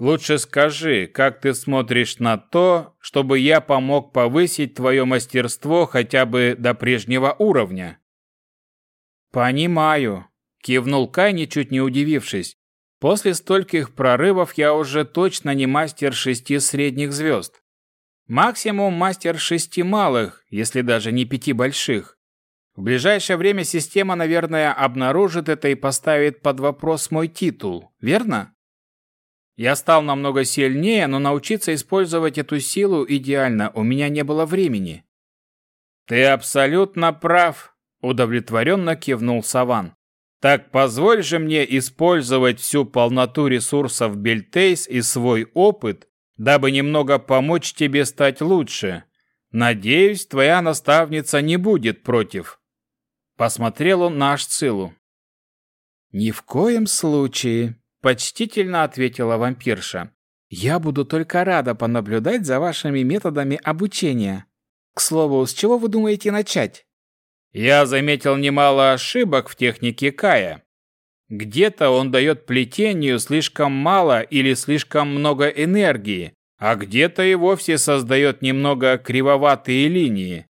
Лучше скажи, как ты смотришь на то, чтобы я помог повысить твое мастерство хотя бы до прежнего уровня?» «Понимаю», – кивнул Кай, ничуть не удивившись. «После стольких прорывов я уже точно не мастер шести средних звезд. Максимум мастер шести малых, если даже не пяти больших. В ближайшее время система, наверное, обнаружит это и поставит под вопрос мой титул, верно?» Я стал намного сильнее, но научиться использовать эту силу идеально у меня не было времени. Ты абсолютно прав. удовлетворенно кивнул Саван. Так позволь же мне использовать всю полноту ресурсов Бельтейс и свой опыт, дабы немного помочь тебе стать лучше. Надеюсь, твоя наставница не будет против. Посмотрел он на Ашцилу. Ни в коем случае, почтительно ответила вампирша. Я буду только рада понаблюдать за вашими методами обучения. К слову, с чего вы думаете начать? Я заметил немало ошибок в технике Кая. Где-то он дает плетению слишком мало или слишком много энергии, а где-то и вовсе создает немного кривоватые линии.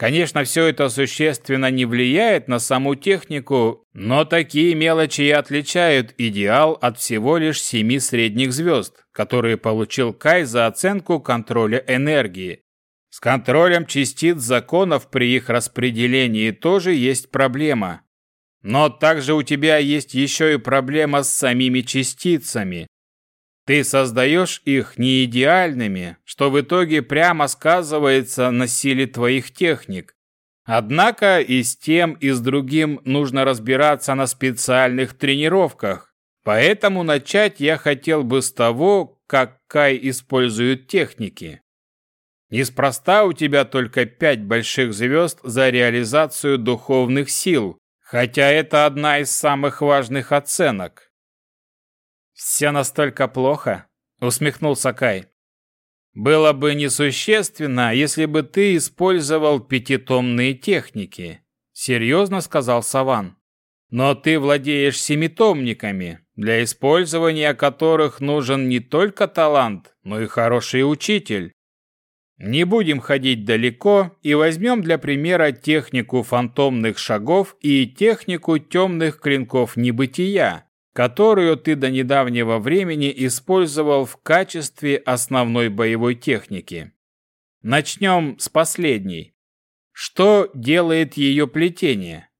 Конечно, все это существенно не влияет на саму технику, но такие мелочи и отличают идеал от всего лишь семи средних звезд, которые получил Кай за оценку контроля энергии. С контролем частиц законов при их распределении тоже есть проблема. Но также у тебя есть еще и проблема с самими частицами. Ты создаешь их не идеальными, что в итоге прямо сказывается на силе твоих техник. Однако и с тем, и с другим нужно разбираться на специальных тренировках. Поэтому начать я хотел бы с того, как Кай использует техники. Неспроста у тебя только пять больших звезд за реализацию духовных сил, хотя это одна из самых важных оценок. «Все настолько плохо?» — усмехнулся Кай. «Было бы несущественно, если бы ты использовал пятитомные техники», — серьезно сказал Саван. «Но ты владеешь семитомниками, для использования которых нужен не только талант, но и хороший учитель. Не будем ходить далеко и возьмем для примера технику фантомных шагов и технику темных клинков небытия, которую ты до недавнего времени использовал в качестве основной боевой техники. Начнем с последней. Что делает ее плетение?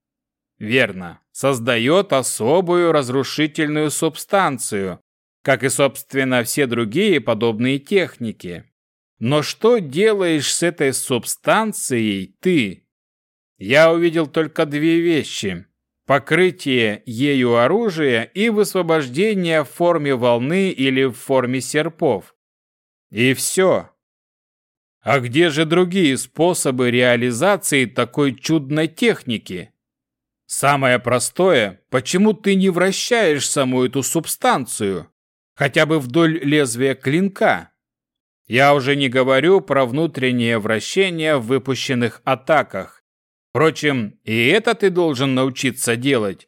Верно, создает особую разрушительную субстанцию, как и, собственно, все другие подобные техники. Но что делаешь с этой субстанцией ты? Я увидел только две вещи. Покрытие ею оружия и высвобождение в форме волны или в форме серпов. И все. А где же другие способы реализации такой чудной техники? Самое простое, почему ты не вращаешь саму эту субстанцию? Хотя бы вдоль лезвия клинка? Я уже не говорю про внутреннее вращение в выпущенных атаках. Впрочем, и это ты должен научиться делать.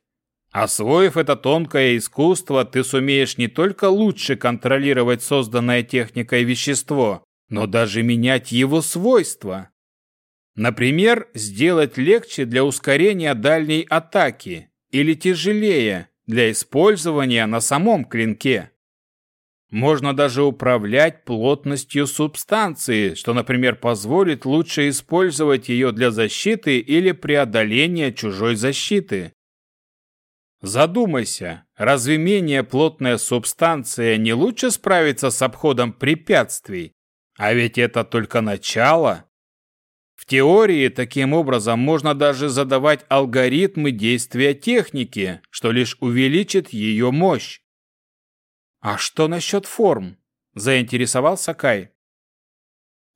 Освоив это тонкое искусство, ты сумеешь не только лучше контролировать созданное техникой вещество, но даже менять его свойства. Например, сделать легче для ускорения дальней атаки или тяжелее для использования на самом клинке. Можно даже управлять плотностью субстанции, что, например, позволит лучше использовать ее для защиты или преодоления чужой защиты. Задумайся, разве менее плотная субстанция не лучше справится с обходом препятствий? А ведь это только начало. В теории таким образом можно даже задавать алгоритмы действия техники, что лишь увеличит ее мощь. «А что насчет форм?» – заинтересовался Кай.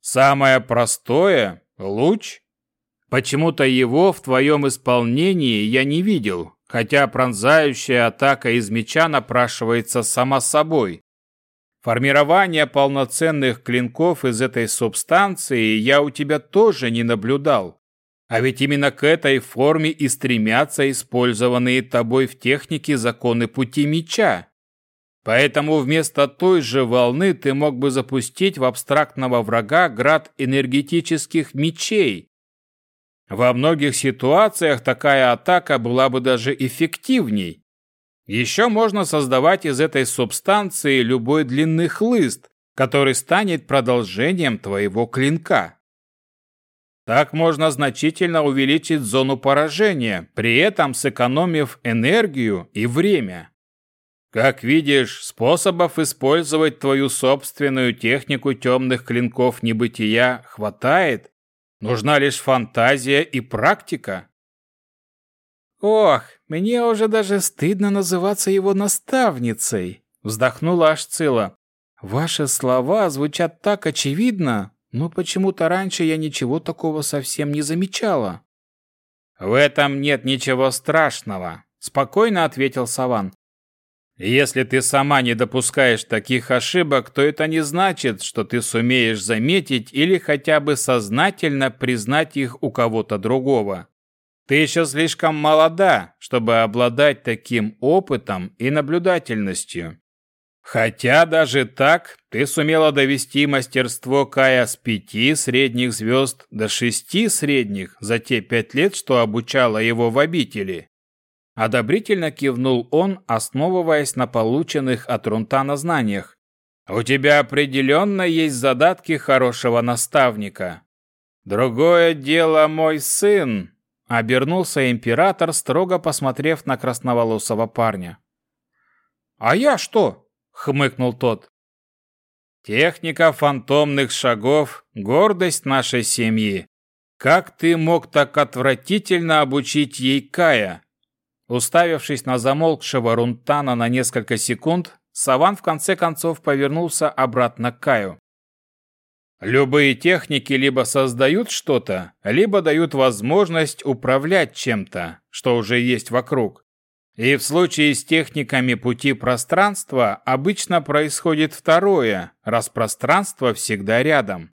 «Самое простое – луч. Почему-то его в твоем исполнении я не видел, хотя пронзающая атака из меча напрашивается сама собой. Формирование полноценных клинков из этой субстанции я у тебя тоже не наблюдал. А ведь именно к этой форме и стремятся использованные тобой в технике законы пути меча. Поэтому вместо той же волны ты мог бы запустить в абстрактного врага град энергетических мечей. Во многих ситуациях такая атака была бы даже эффективней. Еще можно создавать из этой субстанции любой длинный хлыст, который станет продолжением твоего клинка. Так можно значительно увеличить зону поражения, при этом сэкономив энергию и время. Как видишь, способов использовать твою собственную технику темных клинков небытия хватает. Нужна лишь фантазия и практика. Ох, мне уже даже стыдно называться его наставницей, вздохнула Ашцила. Ваши слова звучат так очевидно, но почему-то раньше я ничего такого совсем не замечала. В этом нет ничего страшного, спокойно ответил Саван. Если ты сама не допускаешь таких ошибок, то это не значит, что ты сумеешь заметить или хотя бы сознательно признать их у кого-то другого. Ты еще слишком молода, чтобы обладать таким опытом и наблюдательностью. Хотя даже так ты сумела довести мастерство Кая с пяти средних звезд до шести средних за те пять лет, что обучала его в обители. Одобрительно кивнул он, основываясь на полученных от Рунтана знаниях. «У тебя определенно есть задатки хорошего наставника. Другое дело мой сын», — обернулся император, строго посмотрев на красноволосого парня. «А я что?» — хмыкнул тот. «Техника фантомных шагов — гордость нашей семьи. Как ты мог так отвратительно обучить ей Кая?» Уставившись на замолкшего Рунтана на несколько секунд, Саван в конце концов повернулся обратно к Каю. Любые техники либо создают что-то, либо дают возможность управлять чем-то, что уже есть вокруг. И в случае с техниками пути пространства обычно происходит второе, раз пространство всегда рядом.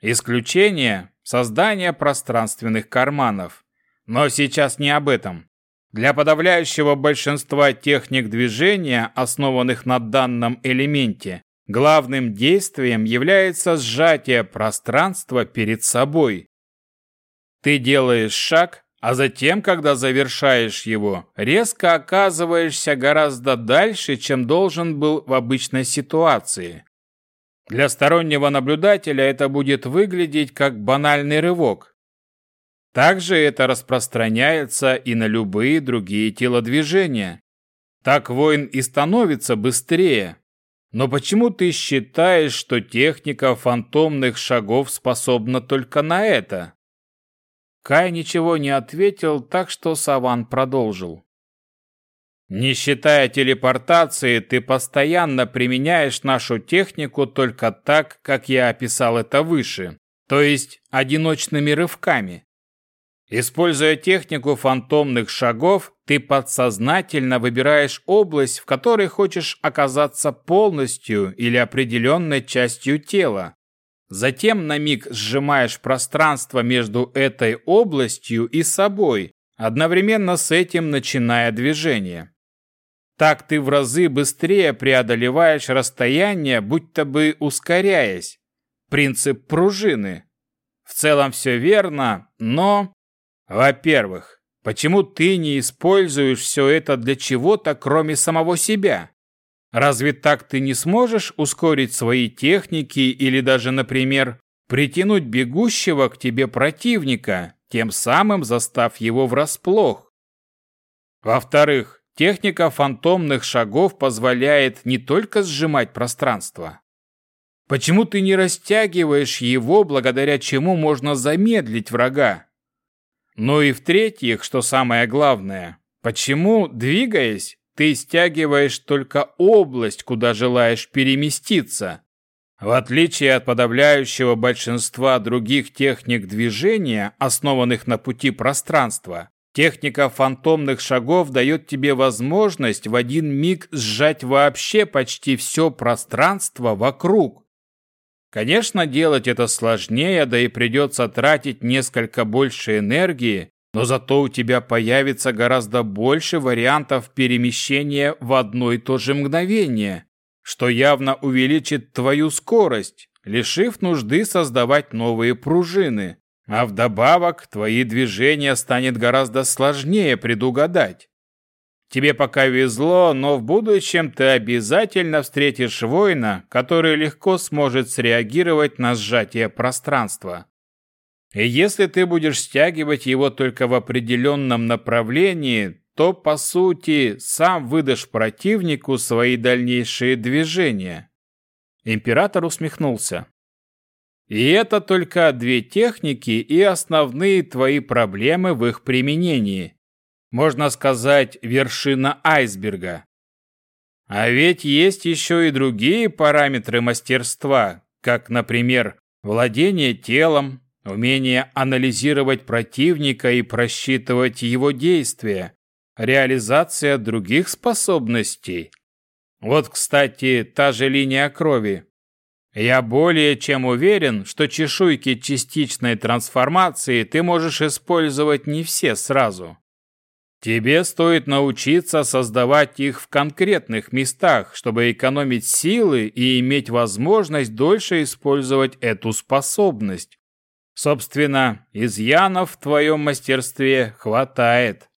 Исключение – создание пространственных карманов. Но сейчас не об этом. Для подавляющего большинства техник движения, основанных на данном элементе, главным действием является сжатие пространства перед собой. Ты делаешь шаг, а затем, когда завершаешь его, резко оказываешься гораздо дальше, чем должен был в обычной ситуации. Для стороннего наблюдателя это будет выглядеть как банальный рывок, также это распространяется и на любые другие телодвижения. Так воин и становится быстрее. Но почему ты считаешь, что техника фантомных шагов способна только на это? Кай ничего не ответил, так что Саван продолжил. Не считая телепортации, ты постоянно применяешь нашу технику только так, как я описал это выше, то есть одиночными рывками. Используя технику фантомных шагов, ты подсознательно выбираешь область, в которой хочешь оказаться полностью или определенной частью тела. Затем на миг сжимаешь пространство между этой областью и собой, одновременно с этим начиная движение. Так ты в разы быстрее преодолеваешь расстояние, будто бы ускоряясь. Принцип пружины. В целом все верно, но во-первых, почему ты не используешь все это для чего-то, кроме самого себя? Разве так ты не сможешь ускорить свои техники или даже, например, притянуть бегущего к тебе противника, тем самым застав его врасплох? Во-вторых, техника фантомных шагов позволяет не только сжимать пространство. Почему ты не растягиваешь его, благодаря чему можно замедлить врага? Ну и в-третьих, что самое главное, почему, двигаясь, ты стягиваешь только область, куда желаешь переместиться? В отличие от подавляющего большинства других техник движения, основанных на пути пространства, техника фантомных шагов дает тебе возможность в один миг сжать вообще почти все пространство вокруг. Конечно, делать это сложнее, да и придется тратить несколько больше энергии, но зато у тебя появится гораздо больше вариантов перемещения в одно и то же мгновение, что явно увеличит твою скорость, лишив нужды создавать новые пружины. А вдобавок твои движения станет гораздо сложнее предугадать. Тебе пока везло, но в будущем ты обязательно встретишь воина, который легко сможет среагировать на сжатие пространства. И если ты будешь стягивать его только в определенном направлении, то, по сути, сам выдашь противнику свои дальнейшие движения. Император усмехнулся. И это только две техники и основные твои проблемы в их применении. Можно сказать, вершина айсберга. А ведь есть еще и другие параметры мастерства, как, например, владение телом, умение анализировать противника и просчитывать его действия, реализация других способностей. Вот, кстати, та же линия крови. Я более чем уверен, что чешуйки частичной трансформации ты можешь использовать не все сразу. Тебе стоит научиться создавать их в конкретных местах, чтобы экономить силы и иметь возможность дольше использовать эту способность. Собственно, изъянов в твоем мастерстве хватает.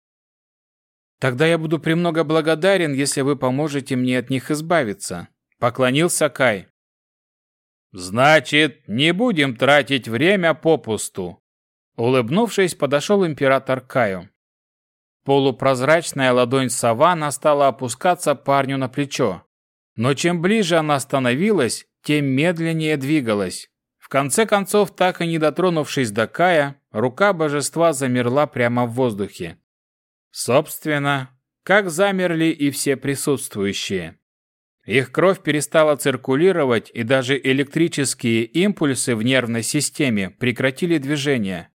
Тогда я буду премного благодарен, если вы поможете мне от них избавиться, поклонился Кай. Значит, не будем тратить время попусту. Улыбнувшись, подошел император Каю. Полупрозрачная ладонь Савана стала опускаться парню на плечо. Но чем ближе она становилась, тем медленнее двигалась. В конце концов, так и не дотронувшись до Кая, рука божества замерла прямо в воздухе. Собственно, как замерли и все присутствующие. Их кровь перестала циркулировать, и даже электрические импульсы в нервной системе прекратили движение.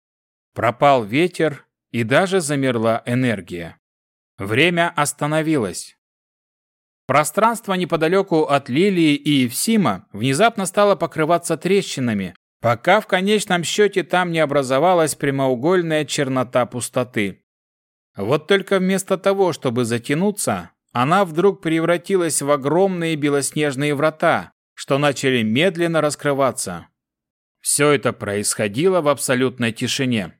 Пропал ветер, и даже замерла энергия. Время остановилось. Пространство неподалеку от Лилии и Евсима внезапно стало покрываться трещинами, пока в конечном счете там не образовалась прямоугольная чернота пустоты. Вот только вместо того, чтобы затянуться, она вдруг превратилась в огромные белоснежные врата, что начали медленно раскрываться. Все это происходило в абсолютной тишине.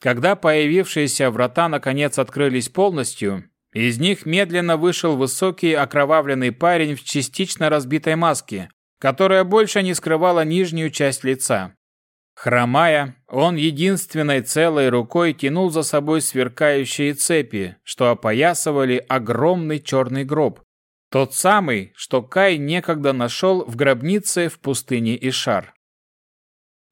Когда появившиеся врата наконец открылись полностью, из них медленно вышел высокий окровавленный парень в частично разбитой маске, которая больше не скрывала нижнюю часть лица. Хромая, он единственной целой рукой тянул за собой сверкающие цепи, что опоясывали огромный черный гроб. Тот самый, что Кай некогда нашел в гробнице в пустыне Ишар.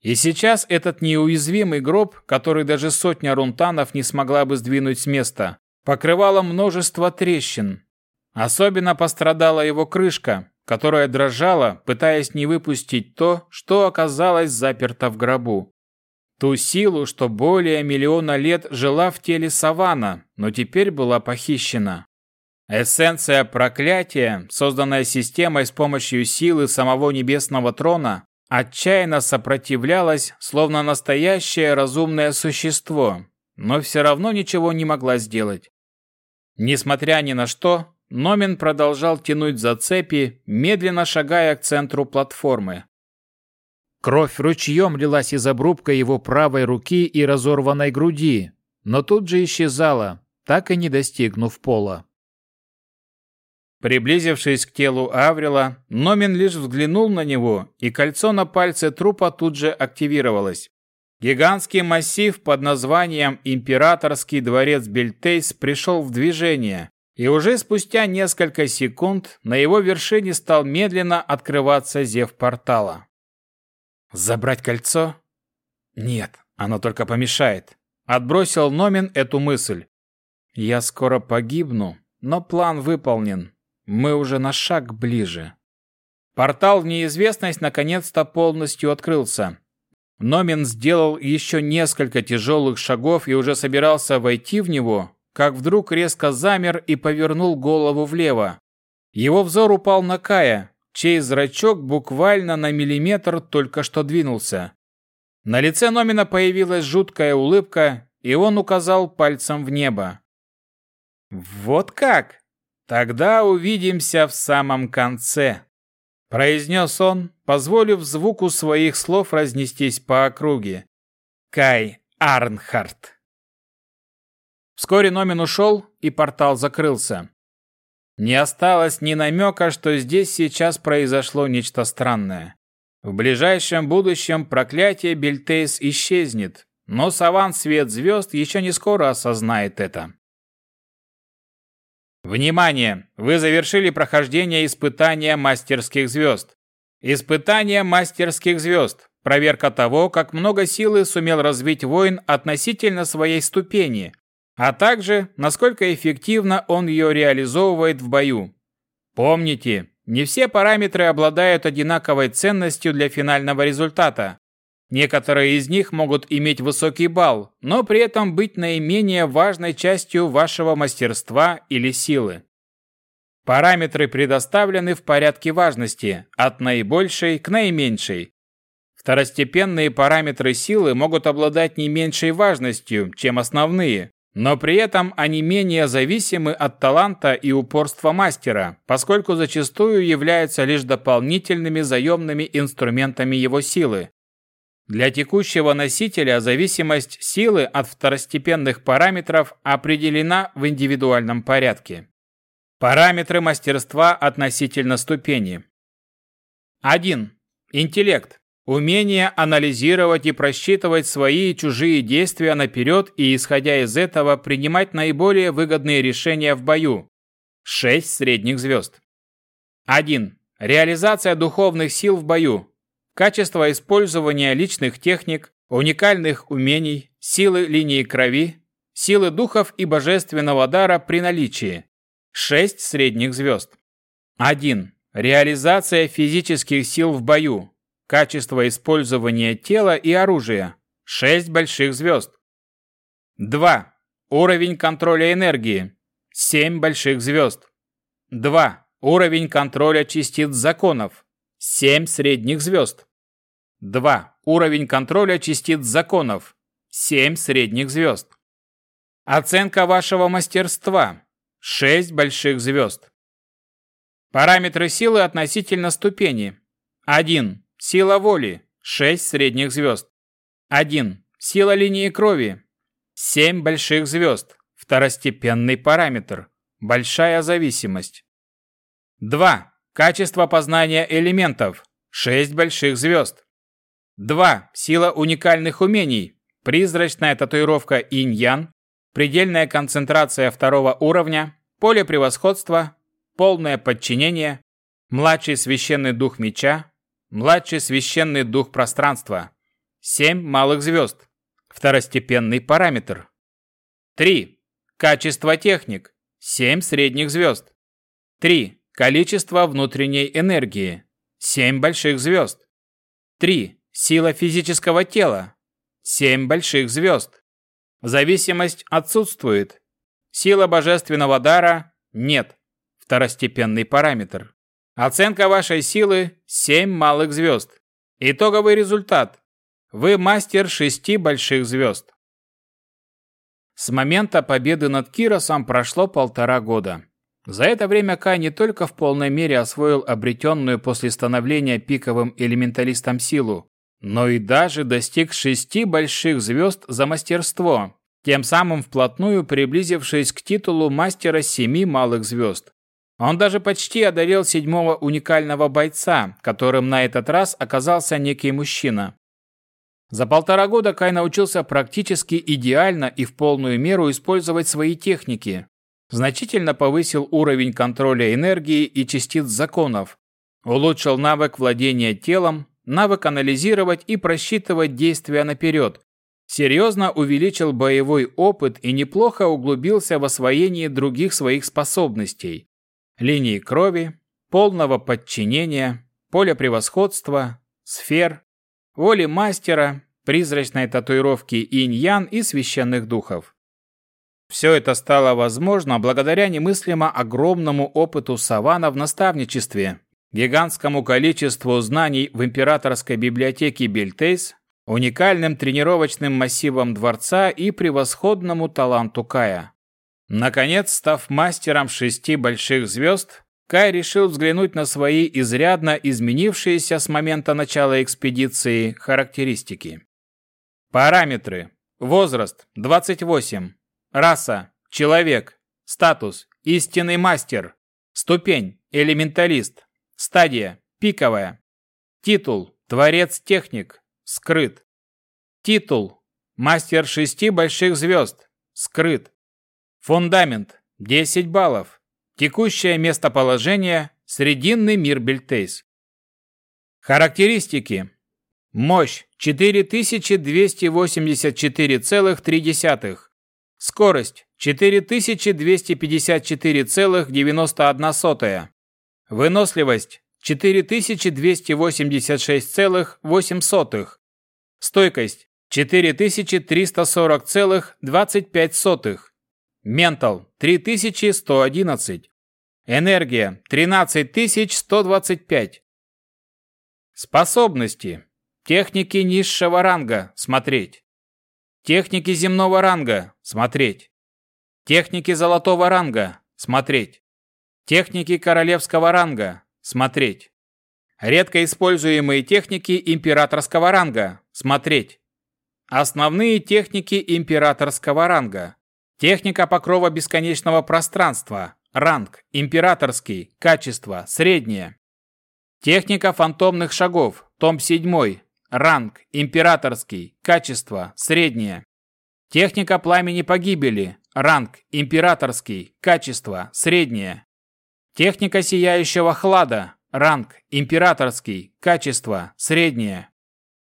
И сейчас этот неуязвимый гроб, который даже сотня рунтанов не смогла бы сдвинуть с места, покрывало множество трещин. Особенно пострадала его крышка, которая дрожала, пытаясь не выпустить то, что оказалось заперто в гробу. Ту силу, что более миллиона лет жила в теле Савана, но теперь была похищена. Эссенция проклятия, созданная системой с помощью силы самого небесного трона, Отчаянно сопротивлялась, словно настоящее разумное существо, но все равно ничего не могла сделать. Несмотря ни на что, Номин продолжал тянуть за цепи, медленно шагая к центру платформы. Кровь ручьем лилась из обрубка его правой руки и разорванной груди, но тут же исчезала, так и не достигнув пола. Приблизившись к телу Аврила, Номин лишь взглянул на него, и кольцо на пальце трупа тут же активировалось. Гигантский массив под названием Императорский дворец Бельтейс пришел в движение, и уже спустя несколько секунд на его вершине стал медленно открываться зев портала. «Забрать кольцо? Нет, оно только помешает», — отбросил Номин эту мысль. «Я скоро погибну, но план выполнен, мы уже на шаг ближе. Портал в неизвестность наконец-то полностью открылся. Номин сделал еще несколько тяжелых шагов и уже собирался войти в него, как вдруг резко замер и повернул голову влево. Его взор упал на Кая, чей зрачок буквально на миллиметр только что двинулся. На лице Номина появилась жуткая улыбка, и он указал пальцем в небо. «Вот как?» Тогда увидимся в самом конце, произнес он, позволив звуку своих слов разнестись по округе. Кай Арнхарт. Вскоре Номин ушел, и портал закрылся. Не осталось ни намека, что здесь сейчас произошло нечто странное. В ближайшем будущем проклятие Бельтейс исчезнет, но Саван Свет Звезд еще не скоро осознает это. Внимание! Вы завершили прохождение испытания мастерских звезд. Испытание мастерских звезд. Проверка того, как много силы сумел развить воин относительно своей ступени. а также насколько эффективно он ее реализовывает в бою. Помните, не все параметры обладают одинаковой ценностью для финального результата. Некоторые из них могут иметь высокий балл, но при этом быть наименее важной частью вашего мастерства или силы. Параметры предоставлены в порядке важности, от наибольшей к наименьшей. Второстепенные параметры силы могут обладать не меньшей важностью, чем основные, но при этом они менее зависимы от таланта и упорства мастера, поскольку зачастую являются лишь дополнительными заемными инструментами его силы. Для текущего носителя зависимость силы от второстепенных параметров определена в индивидуальном порядке. Параметры мастерства относительно ступени. 1. Интеллект. Умение анализировать и просчитывать свои и чужие действия наперед и, исходя из этого, принимать наиболее выгодные решения в бою. 6 средних звезд. 1. Реализация духовных сил в бою. Качество использования личных техник, уникальных умений, силы линии крови, силы духов и божественного дара при наличии. 6 средних звезд. 1. Реализация физических сил в бою. Качество использования тела и оружия. 6 больших звезд. 2. Уровень контроля энергии. 7 больших звезд. 2. Уровень контроля частиц законов. 7 средних звезд. 2. Уровень контроля частиц законов. 7 средних звезд. Оценка вашего мастерства. 6 больших звезд. Параметры силы относительно ступени. 1. Сила воли – 6 средних звезд. 1. Сила линии крови – 7 больших звезд. Второстепенный параметр. Большая зависимость. 2. Качество познания элементов – 6 больших звезд. 2. Сила уникальных умений. Призрачная татуировка инь-ян. Предельная концентрация второго уровня. Поле превосходства. Полное подчинение. Младший священный дух меча. Младший священный дух пространства. 7 малых звезд. Второстепенный параметр. 3. Качество техник. 7 средних звезд. 3. Количество внутренней энергии. 7 больших звезд. 3. Сила физического тела. 7 больших звезд. Зависимость отсутствует. Сила божественного дара нет. Второстепенный параметр. Оценка вашей силы – 7 малых звезд. Итоговый результат. Вы мастер шести больших звезд. С момента победы над Киросом прошло полтора года. За это время Кай не только в полной мере освоил обретенную после становления пиковым элементалистом силу, но и даже достиг шести больших звезд за мастерство, тем самым вплотную приблизившись к титулу мастера семи малых звезд. Он даже почти одолел седьмого уникального бойца, которым на этот раз оказался некий мужчина. За полтора года Кай научился практически идеально и в полную меру использовать свои техники. Значительно повысил уровень контроля энергии и частиц законов. Улучшил навык владения телом, навык анализировать и просчитывать действия наперед. Серьезно увеличил боевой опыт и неплохо углубился в освоение других своих способностей линии крови, полного подчинения, поля превосходства, сфер, воли мастера, призрачной татуировки инь-ян и священных духов. Все это стало возможно благодаря немыслимо огромному опыту Савана в наставничестве, гигантскому количеству знаний в императорской библиотеке Бельтейс, уникальным тренировочным массивам дворца и превосходному таланту Кая. Наконец, став мастером шести больших звезд, Кай решил взглянуть на свои изрядно изменившиеся с момента начала экспедиции характеристики. Параметры. Возраст – 28. Раса – человек. Статус – истинный мастер. Ступень – элементалист. Стадия – пиковая. Титул – творец-техник. Скрыт. Титул – мастер шести больших звезд. Скрыт. Фундамент – 10 баллов. Текущее местоположение – Срединный мир Бельтейс. Характеристики. Мощь – 4284,3. Скорость 4254,91. Выносливость 4286,8. Стойкость 4340,25. Ментал 3111. Энергия 13125. Способности. Техники низшего ранга смотреть. Техники земного ранга смотреть. Техники золотого ранга смотреть. Техники королевского ранга смотреть. Редко используемые техники императорского ранга смотреть. Основные техники императорского ранга. Техника покрова бесконечного пространства. Ранг. Императорский. Качество. Среднее. Техника фантомных шагов. Том 7. Ранг. Императорский. Качество. Среднее. Техника пламени погибели. Ранг. Императорский. Качество. Среднее. Техника сияющего хлада. Ранг. Императорский. Качество. Среднее.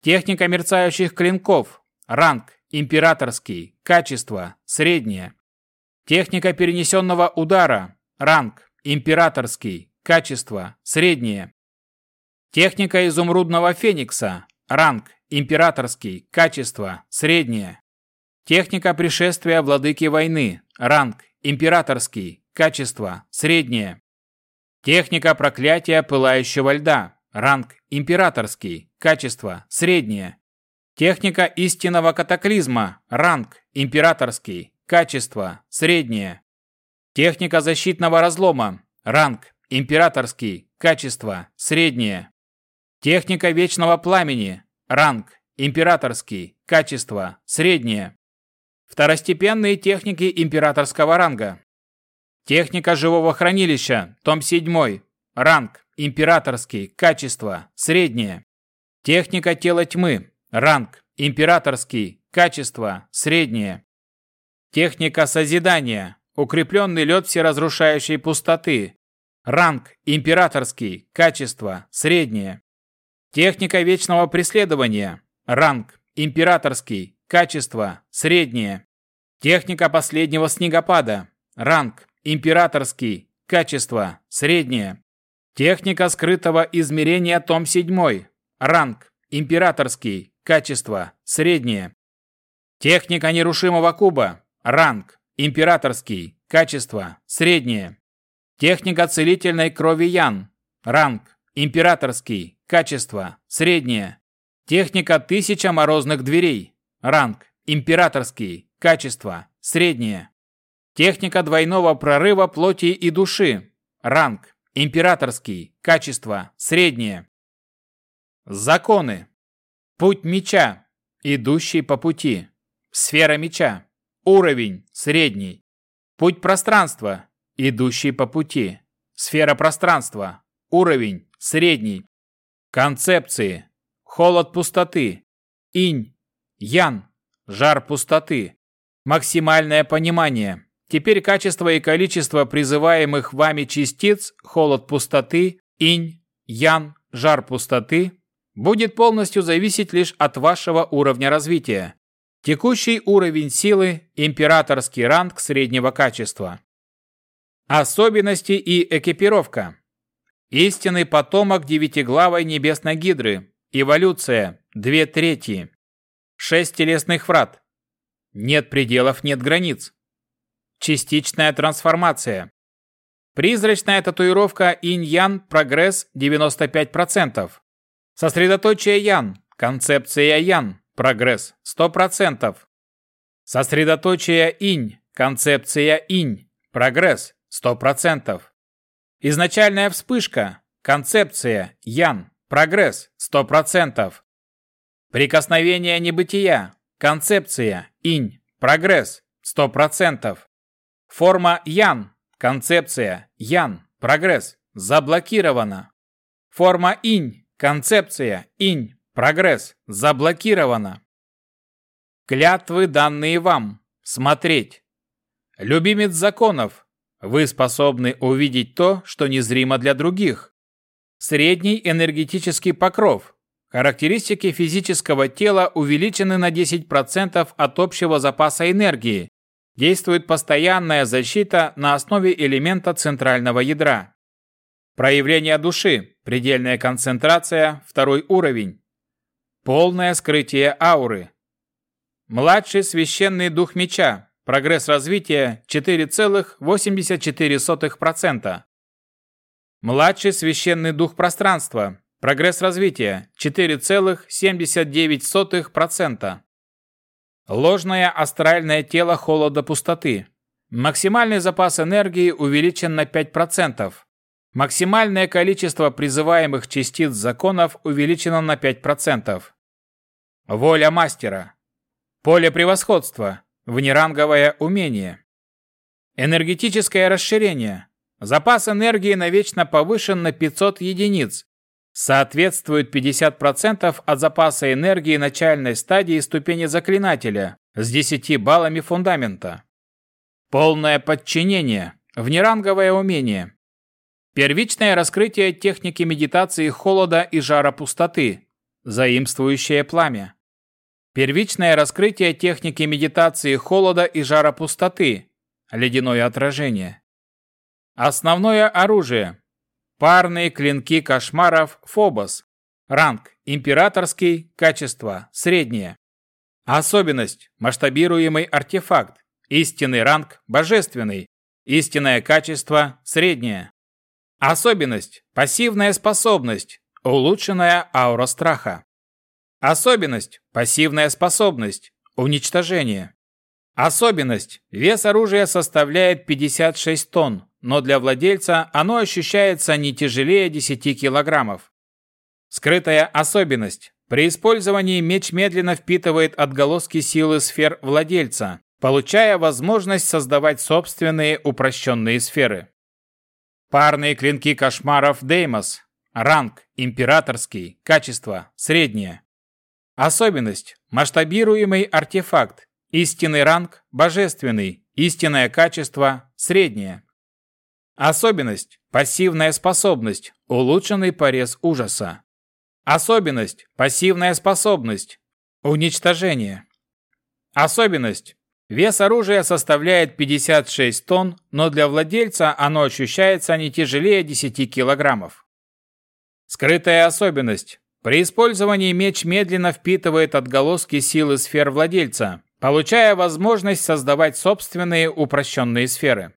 Техника мерцающих клинков. Ранг. Императорский. Качество. Среднее. Техника перенесенного удара. Ранг. Императорский. Качество. Среднее. Техника изумрудного феникса. Ранг. Императорский. Качество. Среднее. Техника пришествия владыки войны. Ранг. Императорский. Качество. Среднее. Техника проклятия пылающего льда. Ранг. Императорский. Качество. Среднее. Техника истинного катаклизма. Ранг. Императорский. Качество. Среднее. Техника защитного разлома. Ранг. Императорский. Качество. Среднее. Техника вечного пламени. Ранг. Императорский. Качество. Среднее. Второстепенные техники императорского ранга. Техника живого хранилища. Том 7. Ранг. Императорский. Качество. Среднее. Техника тела тьмы. Ранг. Императорский. Качество. Среднее. Техника созидания. Укрепленный лед всеразрушающей пустоты. Ранг. Императорский. Качество. Среднее. Техника вечного преследования. Ранг. Императорский. Качество. Среднее. Техника последнего снегопада. Ранг. Императорский. Качество. Среднее. Техника скрытого измерения. Том 7. Ранг. Императорский. Качество. Среднее. Техника нерушимого куба. Ранг. Императорский. Качество. Среднее. Техника целительной крови Ян. Ранг. Императорский. Качество. Среднее. Техника тысяча морозных дверей. Ранг. Императорский. Качество. Среднее. Техника двойного прорыва плоти и души. Ранг. Императорский. Качество. Среднее. Законы. Путь меча. Идущий по пути. Сфера меча. Уровень. Средний. Путь пространства. Идущий по пути. Сфера пространства. Уровень. Средний. Концепции. Холод пустоты. Инь. Ян. Жар пустоты. Максимальное понимание. Теперь качество и количество призываемых вами частиц, холод пустоты, инь, ян, жар пустоты, будет полностью зависеть лишь от вашего уровня развития. Текущий уровень силы – императорский ранг среднего качества. Особенности и экипировка. Истинный потомок девятиглавой небесной гидры. Эволюция. Две трети. Шесть телесных врат. Нет пределов, нет границ. Частичная трансформация. Призрачная татуировка инь-ян прогресс 95%. Сосредоточие ян, концепция ян, прогресс 100%. Сосредоточие инь, концепция инь, прогресс 100%. Изначальная вспышка, концепция ян, прогресс 100%. Прикосновение небытия, концепция инь, прогресс 100%. Форма Ян. Концепция Ян. Прогресс. Заблокирована. Форма Инь. Концепция Инь. Прогресс. Заблокирована. Клятвы, данные вам. Смотреть. Любимец законов. Вы способны увидеть то, что незримо для других. Средний энергетический покров. Характеристики физического тела увеличены на 10% от общего запаса энергии, действует постоянная защита на основе элемента центрального ядра. Проявление души, предельная концентрация, второй уровень. Полное скрытие ауры. Младший священный дух меча, прогресс развития 4,84%. Младший священный дух пространства, прогресс развития 4,79%. Ложное астральное тело холода пустоты. Максимальный запас энергии увеличен на 5%. Максимальное количество призываемых частиц законов увеличено на 5%. Воля мастера. Поле превосходства. Внеранговое умение. Энергетическое расширение. Запас энергии навечно повышен на 500 единиц. Соответствует 50% от запаса энергии начальной стадии ступени заклинателя с 10 баллами фундамента. Полное подчинение. Внеранговое умение. Первичное раскрытие техники медитации холода и жара пустоты, заимствующее пламя. Первичное раскрытие техники медитации холода и жара пустоты, ледяное отражение. Основное оружие. Парные клинки кошмаров Фобос. Ранг императорский, качество среднее. Особенность масштабируемый артефакт. Истинный ранг божественный. Истинное качество среднее. Особенность – пассивная способность, улучшенная аура страха. Особенность – пассивная способность, уничтожение. Особенность – вес оружия составляет 56 тонн, но для владельца оно ощущается не тяжелее 10 килограммов. Скрытая особенность – при использовании меч медленно впитывает отголоски силы сфер владельца, получая возможность создавать собственные упрощенные сферы. Парные клинки кошмаров Деймос. Ранг императорский, качество среднее. Особенность масштабируемый артефакт. Истинный ранг божественный, истинное качество среднее. Особенность пассивная способность, улучшенный порез ужаса. Особенность пассивная способность, уничтожение. Особенность Вес оружия составляет 56 тонн, но для владельца оно ощущается не тяжелее 10 килограммов. Скрытая особенность. При использовании меч медленно впитывает отголоски силы сфер владельца, получая возможность создавать собственные упрощенные сферы.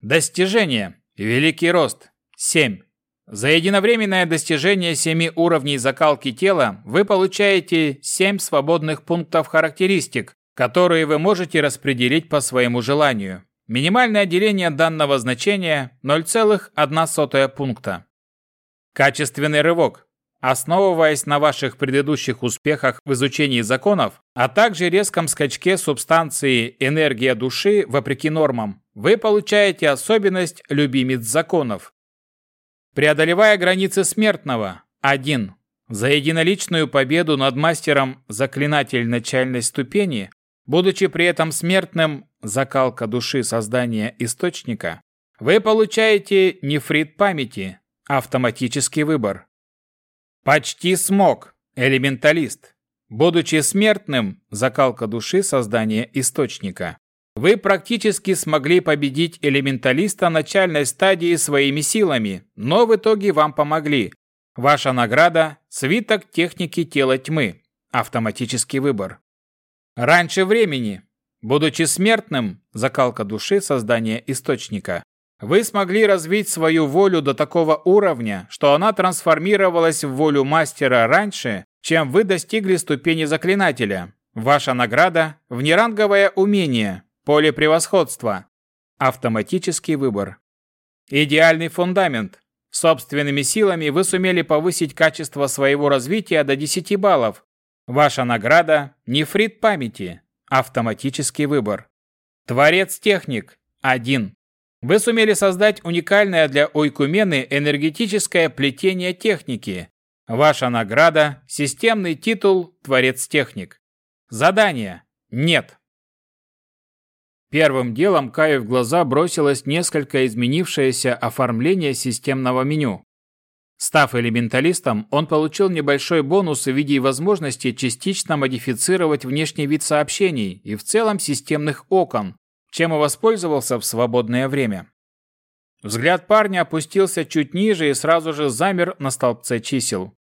Достижение. Великий рост. 7. За единовременное достижение 7 уровней закалки тела вы получаете 7 свободных пунктов характеристик, которые вы можете распределить по своему желанию. Минимальное деление данного значения 0,1 пункта. Качественный рывок. Основываясь на ваших предыдущих успехах в изучении законов, а также резком скачке субстанции энергия души вопреки нормам, вы получаете особенность любимец законов. Преодолевая границы смертного. 1. За единоличную победу над мастером заклинатель начальной ступени Будучи при этом смертным, закалка души создания источника, вы получаете нефрит памяти, автоматический выбор. Почти смог, элементалист. Будучи смертным, закалка души создания источника, вы практически смогли победить элементалиста начальной стадии своими силами, но в итоге вам помогли. Ваша награда – свиток техники тела тьмы, автоматический выбор. Раньше времени, будучи смертным, закалка души создания источника, вы смогли развить свою волю до такого уровня, что она трансформировалась в волю мастера раньше, чем вы достигли ступени заклинателя. Ваша награда – внеранговое умение, поле превосходства, автоматический выбор. Идеальный фундамент. Собственными силами вы сумели повысить качество своего развития до 10 баллов, Ваша награда – нефрит памяти. Автоматический выбор. Творец-техник – 1. Вы сумели создать уникальное для Ойкумены энергетическое плетение техники. Ваша награда – системный титул «Творец-техник». Задание – нет. Первым делом Каю в глаза бросилось несколько изменившееся оформление системного меню. Став элементалистом, он получил небольшой бонус в виде возможности частично модифицировать внешний вид сообщений и в целом системных окон, чем и воспользовался в свободное время. Взгляд парня опустился чуть ниже и сразу же замер на столбце чисел.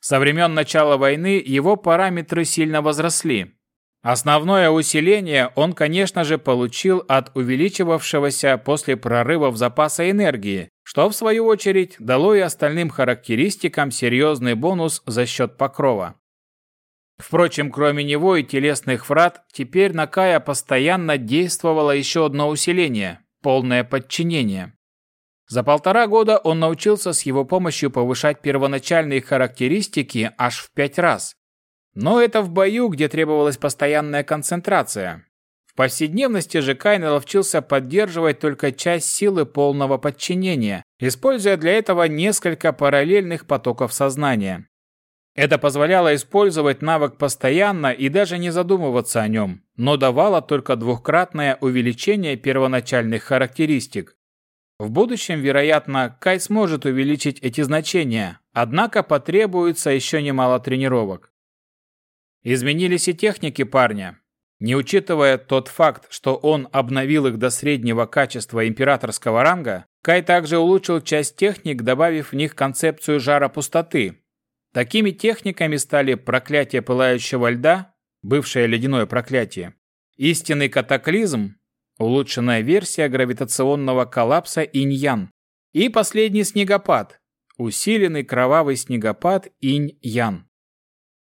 Со времен начала войны его параметры сильно возросли. Основное усиление он, конечно же, получил от увеличивавшегося после прорывов запаса энергии, что, в свою очередь, дало и остальным характеристикам серьезный бонус за счет покрова. Впрочем, кроме него и телесных врат, теперь на Кая постоянно действовало еще одно усиление – полное подчинение. За полтора года он научился с его помощью повышать первоначальные характеристики аж в пять раз. Но это в бою, где требовалась постоянная концентрация. В повседневности же Кай наловчился поддерживать только часть силы полного подчинения, используя для этого несколько параллельных потоков сознания. Это позволяло использовать навык постоянно и даже не задумываться о нем, но давало только двухкратное увеличение первоначальных характеристик. В будущем, вероятно, Кай сможет увеличить эти значения, однако потребуется еще немало тренировок. Изменились и техники парня. Не учитывая тот факт, что он обновил их до среднего качества императорского ранга, Кай также улучшил часть техник, добавив в них концепцию жара пустоты, Такими техниками стали проклятие пылающего льда, бывшее ледяное проклятие, истинный катаклизм, улучшенная версия гравитационного коллапса инь-ян и последний снегопад, усиленный кровавый снегопад инь-ян.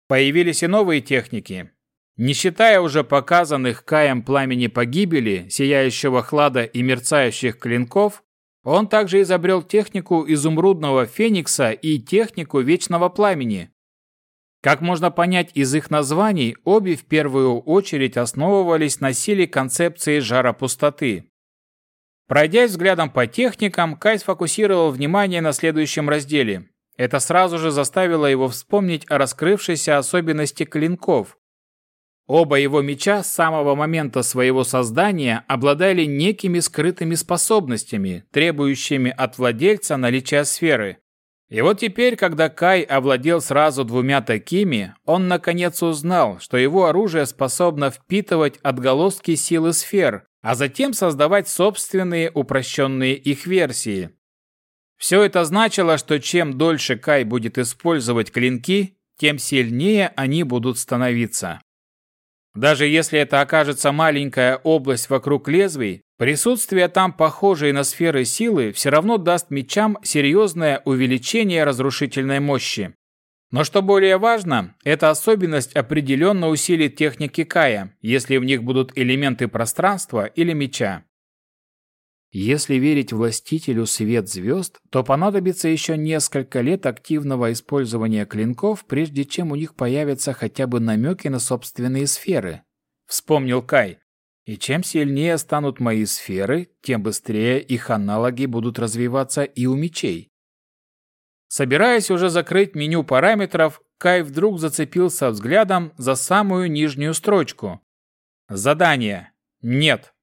Появились и новые техники. Не считая уже показанных Каем пламени погибели, сияющего хлада и мерцающих клинков, он также изобрел технику изумрудного феникса и технику вечного пламени. Как можно понять из их названий, обе в первую очередь основывались на силе концепции жара пустоты. Пройдясь взглядом по техникам, Кай сфокусировал внимание на следующем разделе. Это сразу же заставило его вспомнить о раскрывшейся особенности клинков, Оба его меча с самого момента своего создания обладали некими скрытыми способностями, требующими от владельца наличия сферы. И вот теперь, когда Кай овладел сразу двумя такими, он наконец узнал, что его оружие способно впитывать отголоски силы сфер, а затем создавать собственные упрощенные их версии. Все это значило, что чем дольше Кай будет использовать клинки, тем сильнее они будут становиться. Даже если это окажется маленькая область вокруг лезвий, присутствие там похожей на сферы силы все равно даст мечам серьезное увеличение разрушительной мощи. Но что более важно, эта особенность определенно усилит техники Кая, если в них будут элементы пространства или меча. Если верить властителю свет звезд, то понадобится еще несколько лет активного использования клинков, прежде чем у них появятся хотя бы намеки на собственные сферы. Вспомнил Кай. И чем сильнее станут мои сферы, тем быстрее их аналоги будут развиваться и у мечей. Собираясь уже закрыть меню параметров, Кай вдруг зацепился взглядом за самую нижнюю строчку. Задание. Нет.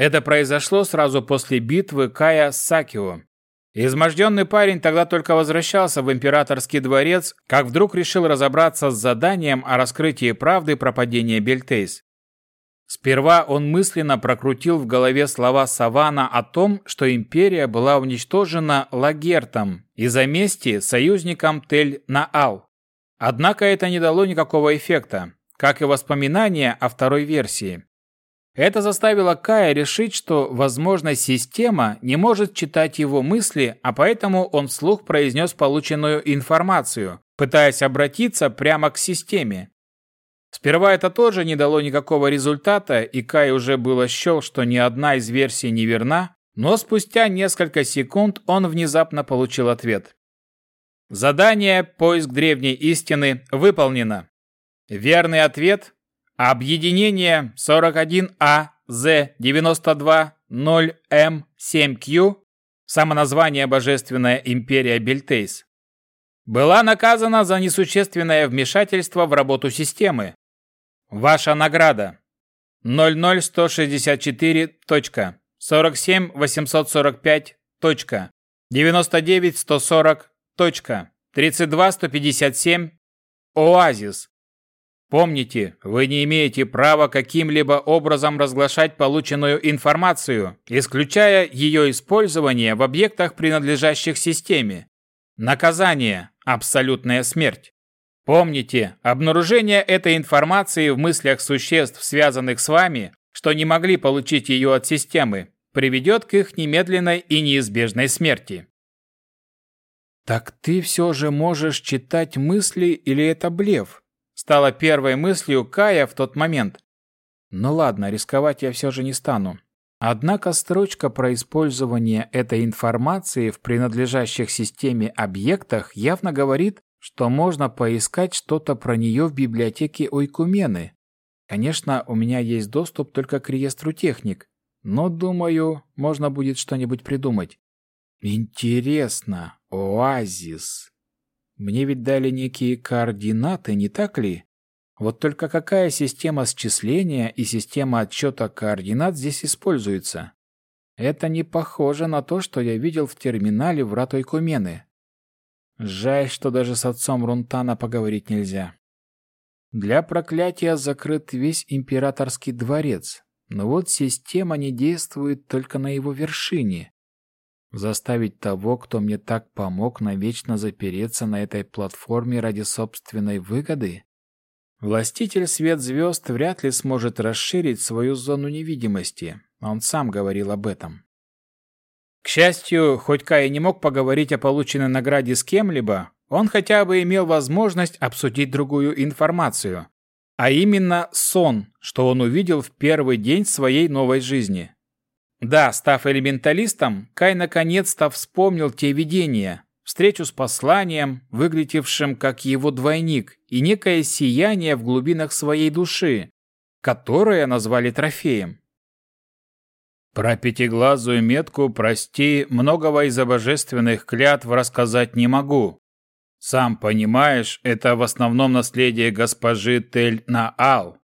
Это произошло сразу после битвы Кая с Сакио. Изможденный парень тогда только возвращался в императорский дворец, как вдруг решил разобраться с заданием о раскрытии правды про падение Бельтейс. Сперва он мысленно прокрутил в голове слова Савана о том, что империя была уничтожена Лагертом из-за мести союзникам Тель-Наал. Однако это не дало никакого эффекта, как и воспоминания о второй версии. Это заставило Кая решить, что, возможно, система не может читать его мысли, а поэтому он вслух произнес полученную информацию, пытаясь обратиться прямо к системе. Сперва это тоже не дало никакого результата, и Кай уже было счел, что ни одна из версий не верна, но спустя несколько секунд он внезапно получил ответ. Задание «Поиск древней истины» выполнено. Верный ответ Объединение 41АЗ-92-0М7Q, самоназвание Божественная империя Бельтейс, была наказана за несущественное вмешательство в работу системы. Ваша награда 00164. 47 845. 99 140. 32 157. Оазис Помните, вы не имеете права каким-либо образом разглашать полученную информацию, исключая ее использование в объектах, принадлежащих системе. Наказание – абсолютная смерть. Помните, обнаружение этой информации в мыслях существ, связанных с вами, что не могли получить ее от системы, приведет к их немедленной и неизбежной смерти. «Так ты все же можешь читать мысли или это блеф?» Стала первой мыслью Кая в тот момент. Ну ладно, рисковать я все же не стану. Однако строчка про использование этой информации в принадлежащих системе объектах явно говорит, что можно поискать что-то про нее в библиотеке Ойкумены. Конечно, у меня есть доступ только к реестру техник, но, думаю, можно будет что-нибудь придумать. Интересно, оазис. Мне ведь дали некие координаты, не так ли? Вот только какая система счисления и система отсчета координат здесь используется? Это не похоже на то, что я видел в терминале врат Ойкумены. Жаль, что даже с отцом Рунтана поговорить нельзя. Для проклятия закрыт весь императорский дворец, но вот система не действует только на его вершине. Заставить того, кто мне так помог, навечно запереться на этой платформе ради собственной выгоды? Властитель свет звезд вряд ли сможет расширить свою зону невидимости. Он сам говорил об этом. К счастью, хоть Кай не мог поговорить о полученной награде с кем-либо, он хотя бы имел возможность обсудить другую информацию, а именно сон, что он увидел в первый день своей новой жизни. Да, став элементалистом, Кай наконец-то вспомнил те видения, встречу с посланием, выглядевшим как его двойник, и некое сияние в глубинах своей души, которое назвали трофеем. Про пятиглазую метку, прости, многого из божественных клятв рассказать не могу. Сам понимаешь, это в основном наследие госпожи Тель-Наал.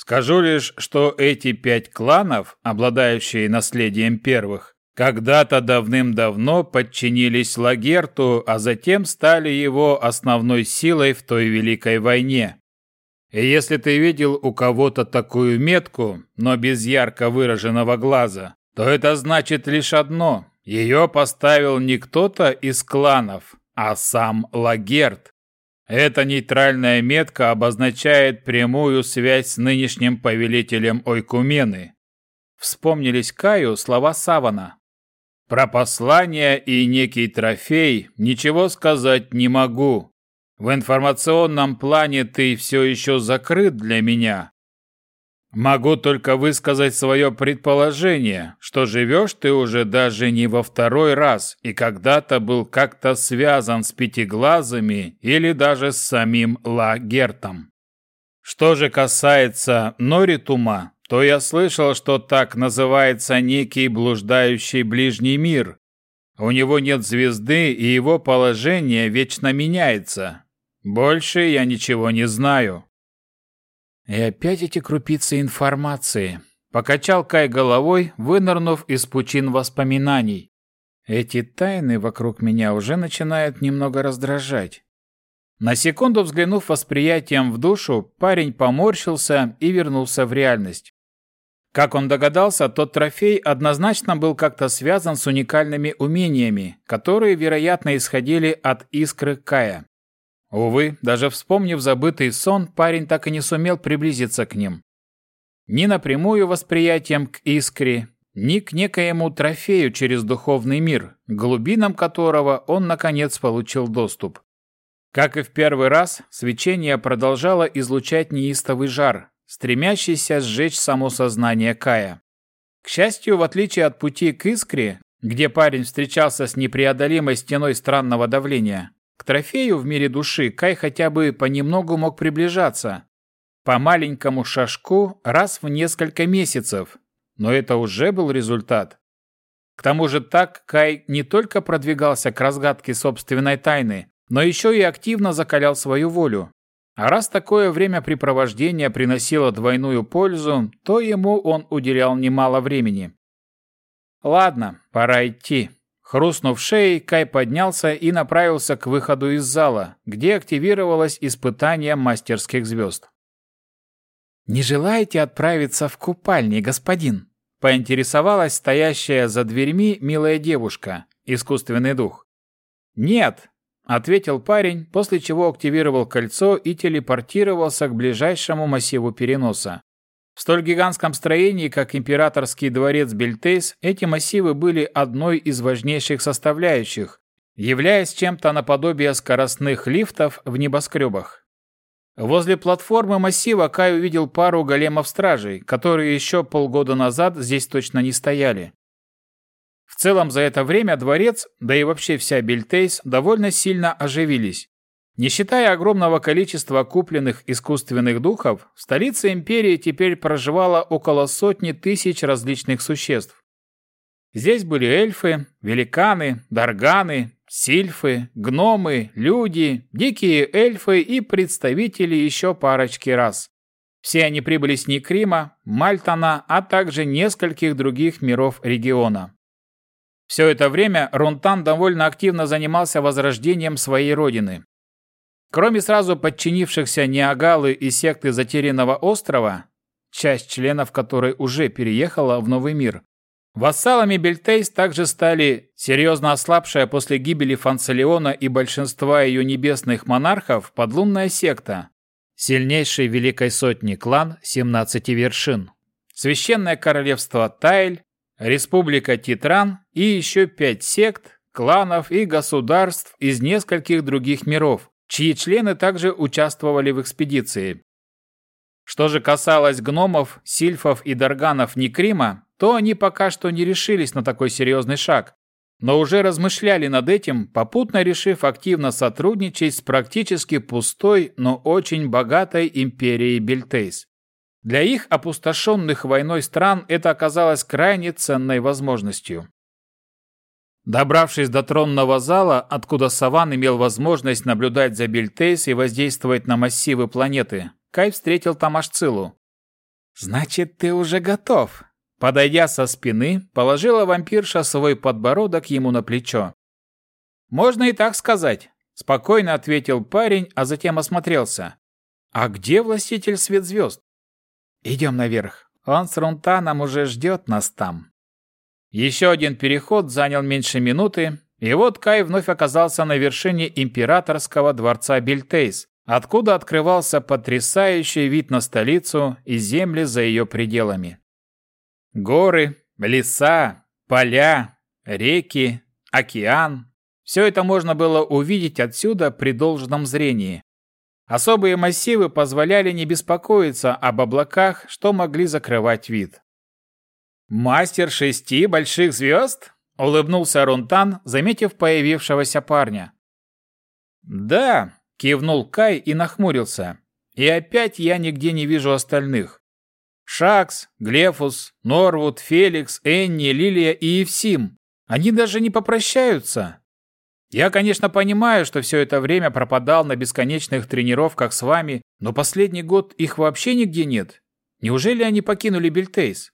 Скажу лишь, что эти пять кланов, обладающие наследием первых, когда-то давным-давно подчинились Лагерту, а затем стали его основной силой в той великой войне. И если ты видел у кого-то такую метку, но без ярко выраженного глаза, то это значит лишь одно. Ее поставил не кто-то из кланов, а сам Лагерт. Эта нейтральная метка обозначает прямую связь с нынешним повелителем Ойкумены. Вспомнились Каю слова Савана. Про послание и некий трофей ничего сказать не могу, в информационном плане ты все еще закрыт для меня. Могу только высказать свое предположение, что живешь ты уже даже не во второй раз и когда-то был как-то связан с пятиглазыми или даже с самим Лагертом. Что же касается Норитума, то я слышал, что так называется некий блуждающий ближний мир. У него нет звезды, и его положение вечно меняется, больше я ничего не знаю. И опять эти крупицы информации. Покачал Кай головой, вынырнув из пучин воспоминаний. Эти тайны вокруг меня уже начинают немного раздражать. На секунду взглянув восприятием в душу, парень поморщился и вернулся в реальность. Как он догадался, тот трофей однозначно был как-то связан с уникальными умениями, которые, вероятно, исходили от искры Кая. Увы, даже вспомнив забытый сон, парень так и не сумел приблизиться к ним. Ни напрямую восприятием к искре, ни к некоему трофею через духовный мир, глубинам которого он, наконец, получил доступ. Как и в первый раз, свечение продолжало излучать неистовый жар, стремящийся сжечь само сознание Кая. К счастью, в отличие от пути к искре, где парень встречался с непреодолимой стеной странного давления, к трофею в мире души Кай хотя бы понемногу мог приближаться. По маленькому шажку раз в несколько месяцев. Но это уже был результат. К тому же так Кай не только продвигался к разгадке собственной тайны, но еще и активно закалял свою волю. А раз такое времяпрепровождение приносило двойную пользу, то ему он уделял немало времени. Ладно, пора идти. Хрустнув шеей, Кай поднялся и направился к выходу из зала, где активировалось испытание мастерских звезд. «Не желаете отправиться в купальни, господин?» – поинтересовалась стоящая за дверьми милая девушка, искусственный дух. «Нет», – ответил парень, после чего активировал кольцо и телепортировался к ближайшему массиву переноса. В столь гигантском строении, как императорский дворец Бельтейс, эти массивы были одной из важнейших составляющих, являясь чем-то наподобие скоростных лифтов в небоскребах. Возле платформы массива Кай увидел пару големов-стражей, которые еще полгода назад здесь точно не стояли. В целом за это время дворец, да и вообще вся Бельтейс, довольно сильно оживились. Не считая огромного количества купленных искусственных духов, в столице империи теперь проживало около сотни тысяч различных существ. Здесь были эльфы, великаны, дарганы, сильфы, гномы, люди, дикие эльфы и представители еще парочки рас. Все они прибыли с Никрима, Мальтона, а также нескольких других миров региона. Все это время Рунтан довольно активно занимался возрождением своей родины. Кроме сразу подчинившихся Ниагалы и секты Затерянного острова, часть членов которой уже переехала в Новый мир, Вассалами Бельтейс также стали серьезно ослабшая после гибели Фанцелеона и большинства ее небесных монархов подлунная секта, сильнейший Великой Сотни клан 17 вершин, Священное Королевство Тайль, Республика Титран и еще пять сект, кланов и государств из нескольких других миров, чьи члены также участвовали в экспедиции. Что же касалось гномов, сильфов и дарганов Никрима, то они пока что не решились на такой серьезный шаг, но уже размышляли над этим, попутно решив активно сотрудничать с практически пустой, но очень богатой империей Бельтейс. Для их опустошенных войной стран это оказалось крайне ценной возможностью. Добравшись до тронного зала, откуда Саван имел возможность наблюдать за Бельтейс и воздействовать на массивы планеты, Кай встретил там Ашцилу. «Значит, ты уже готов?» Подойдя со спины, положила вампирша свой подбородок ему на плечо. «Можно и так сказать», – спокойно ответил парень, а затем осмотрелся. «А где властитель свет звезд?» «Идем наверх. Он с Рунтаном уже ждет нас там». Еще один переход занял меньше минуты, и вот Кай вновь оказался на вершине императорского дворца Бельтейс, откуда открывался потрясающий вид на столицу и земли за ее пределами. Горы, леса, поля, реки, океан – все это можно было увидеть отсюда при должном зрении. Особые массивы позволяли не беспокоиться об облаках, что могли закрывать вид. «Мастер шести больших звезд?» – улыбнулся Рунтан, заметив появившегося парня. «Да», – кивнул Кай и нахмурился. «И опять я нигде не вижу остальных. Шакс, Глефус, Норвуд, Феликс, Энни, Лилия и Евсим. Они даже не попрощаются. Я, конечно, понимаю, что все это время пропадал на бесконечных тренировках с вами, но последний год их вообще нигде нет. Неужели они покинули Бельтейс?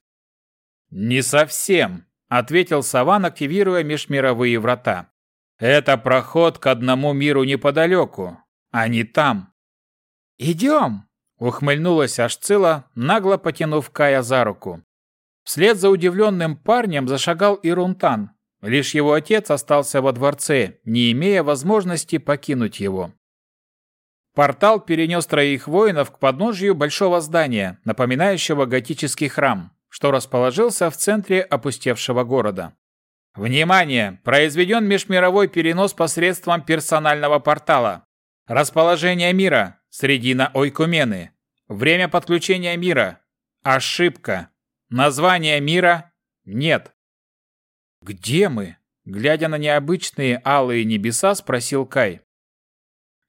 Не совсем, ответил Саван, активируя межмировые врата. Это проход к одному миру неподалеку. Они там. Идем, Ухмыльнулась Ашцила, нагло потянув Кая за руку. Вслед за удивленным парнем зашагал и Рунтан. Лишь его отец остался во дворце, не имея возможности покинуть его. Портал перенес троих воинов к подножию большого здания, напоминающего готический храм, что расположился в центре опустевшего города. Внимание! Произведен межмировой перенос посредством персонального портала. Расположение мира. Средина Ойкумены. Время подключения мира. Ошибка. Название мира нет. Где мы? Глядя на необычные алые небеса, спросил Кай.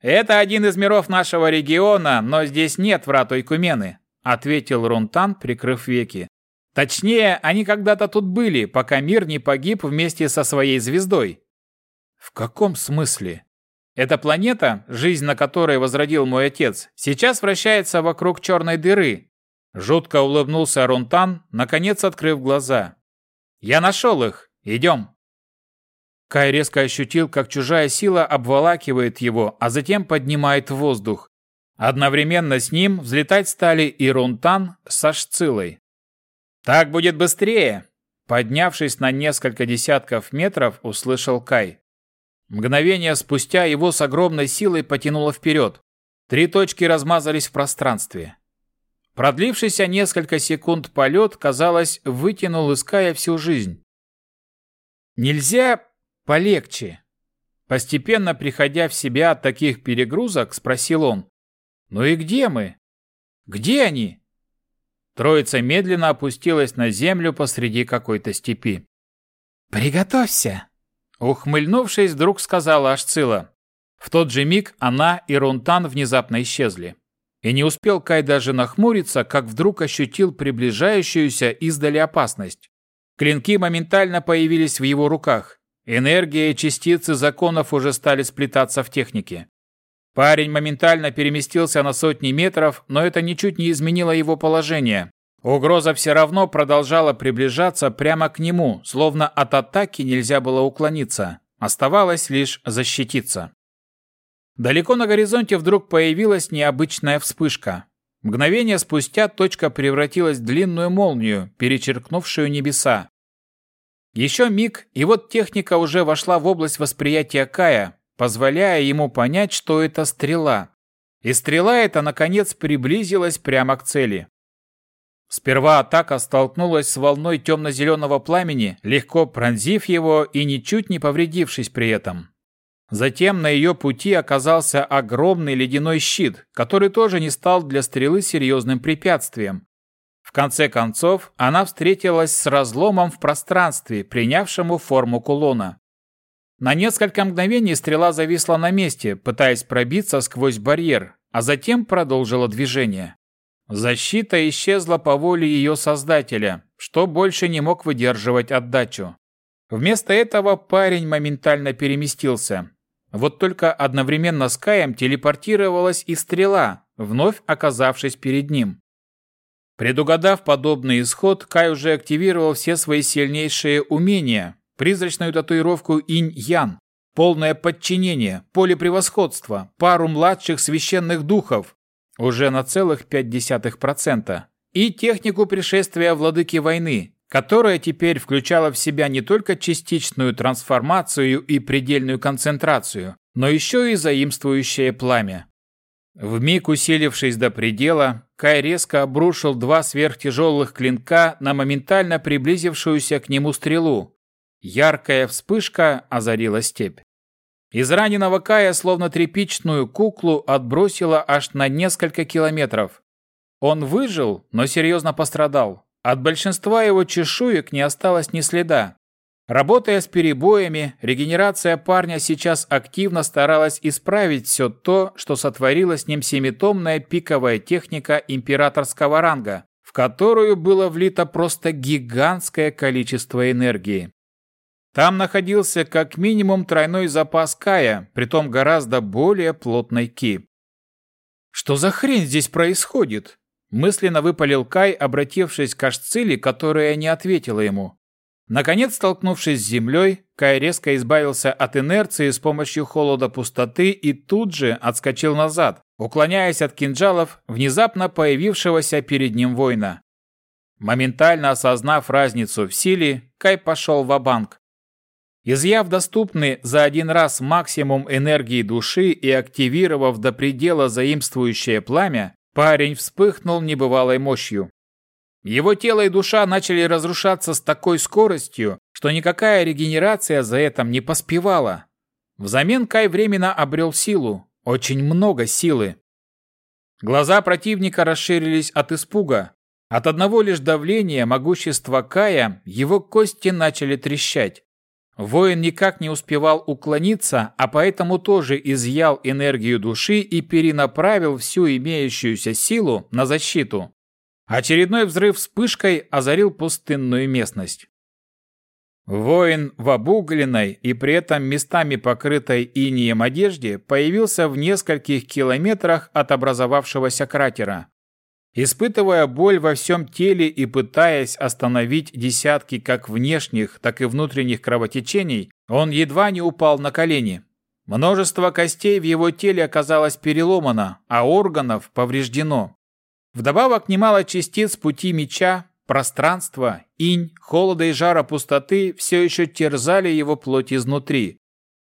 Это один из миров нашего региона, но здесь нет врат Ойкумены, ответил Рунтан, прикрыв веки. Точнее, они когда-то тут были, пока мир не погиб вместе со своей звездой. В каком смысле? Эта планета, жизнь на которой возродил мой отец, сейчас вращается вокруг черной дыры. Жутко улыбнулся Рунтан, наконец открыв глаза. Я нашел их. Идем. Кай резко ощутил, как чужая сила обволакивает его, а затем поднимает воздух. Одновременно с ним взлетать стали и Рунтан с Ашцилой. «Так будет быстрее!» Поднявшись на несколько десятков метров, услышал Кай. Мгновение спустя его с огромной силой потянуло вперед. Три точки размазались в пространстве. Продлившийся несколько секунд полет, казалось, вытянул из Кая всю жизнь. «Нельзя полегче?» Постепенно приходя в себя от таких перегрузок, спросил он. «Ну и где мы? Где они?» Троица медленно опустилась на землю посреди какой-то степи. «Приготовься!» Ухмыльнувшись, вдруг сказала Ашцила. В тот же миг она и Рунтан внезапно исчезли. И не успел Кай даже нахмуриться, как вдруг ощутил приближающуюся издали опасность. Клинки моментально появились в его руках. Энергия и частицы законов уже стали сплетаться в технике. Парень моментально переместился на сотни метров, но это ничуть не изменило его положение. Угроза все равно продолжала приближаться прямо к нему, словно от атаки нельзя было уклониться. Оставалось лишь защититься. Далеко на горизонте вдруг появилась необычная вспышка. Мгновение спустя точка превратилась в длинную молнию, перечеркнувшую небеса. Еще миг, и вот техника уже вошла в область восприятия Кая, позволяя ему понять, что это стрела. И стрела эта, наконец, приблизилась прямо к цели. Сперва атака столкнулась с волной темно-зеленого пламени, легко пронзив его и ничуть не повредившись при этом. Затем на ее пути оказался огромный ледяной щит, который тоже не стал для стрелы серьезным препятствием. В конце концов, она встретилась с разломом в пространстве, принявшему форму кулона. На несколько мгновений стрела зависла на месте, пытаясь пробиться сквозь барьер, а затем продолжила движение. Защита исчезла по воле ее создателя, что больше не мог выдерживать отдачу. Вместо этого парень моментально переместился. Вот только одновременно с Каем телепортировалась и стрела, вновь оказавшись перед ним. Предугадав подобный исход, Кай уже активировал все свои сильнейшие умения, призрачную татуировку инь-ян, полное подчинение, поле превосходства, пару младших священных духов, уже на целых 0,5%, и технику пришествия владыки войны, которая теперь включала в себя не только частичную трансформацию и предельную концентрацию, но еще и заимствующее пламя. Вмиг усилившись до предела, Кай резко обрушил два сверхтяжелых клинка на моментально приблизившуюся к нему стрелу, Яркая вспышка озарила степь. Из раненого Кая словно тряпичную куклу отбросило аж на несколько километров. Он выжил, но серьезно пострадал. От большинства его чешуек не осталось ни следа. Работая с перебоями, регенерация парня сейчас активно старалась исправить все то, что сотворила с ним семитомная пиковая техника императорского ранга, в которую было влито просто гигантское количество энергии. Там находился как минимум тройной запас кая, притом гораздо более плотной ки. «Что за хрень здесь происходит?» Мысленно выпалил Кай, обратившись к Ашцили, которая не ответила ему. Наконец, столкнувшись с землей, Кай резко избавился от инерции с помощью холода пустоты и тут же отскочил назад, уклоняясь от кинжалов внезапно появившегося перед ним воина. Моментально осознав разницу в силе, Кай пошел в банк Изъяв доступный за один раз максимум энергии души и активировав до предела заимствующее пламя, парень вспыхнул небывалой мощью. Его тело и душа начали разрушаться с такой скоростью, что никакая регенерация за этим не поспевала. Взамен Кай временно обрел силу, очень много силы. Глаза противника расширились от испуга. От одного лишь давления могущества Кая его кости начали трещать. Воин никак не успевал уклониться, а поэтому тоже изъял энергию души и перенаправил всю имеющуюся силу на защиту. Очередной взрыв вспышкой озарил пустынную местность. Воин в обугленной и при этом местами покрытой инием одежде появился в нескольких километрах от образовавшегося кратера. Испытывая боль во всем теле и пытаясь остановить десятки как внешних, так и внутренних кровотечений, он едва не упал на колени. Множество костей в его теле оказалось переломано, а органов повреждено. Вдобавок немало частиц пути меча, пространства, инь, холода и жара пустоты все еще терзали его плоть изнутри.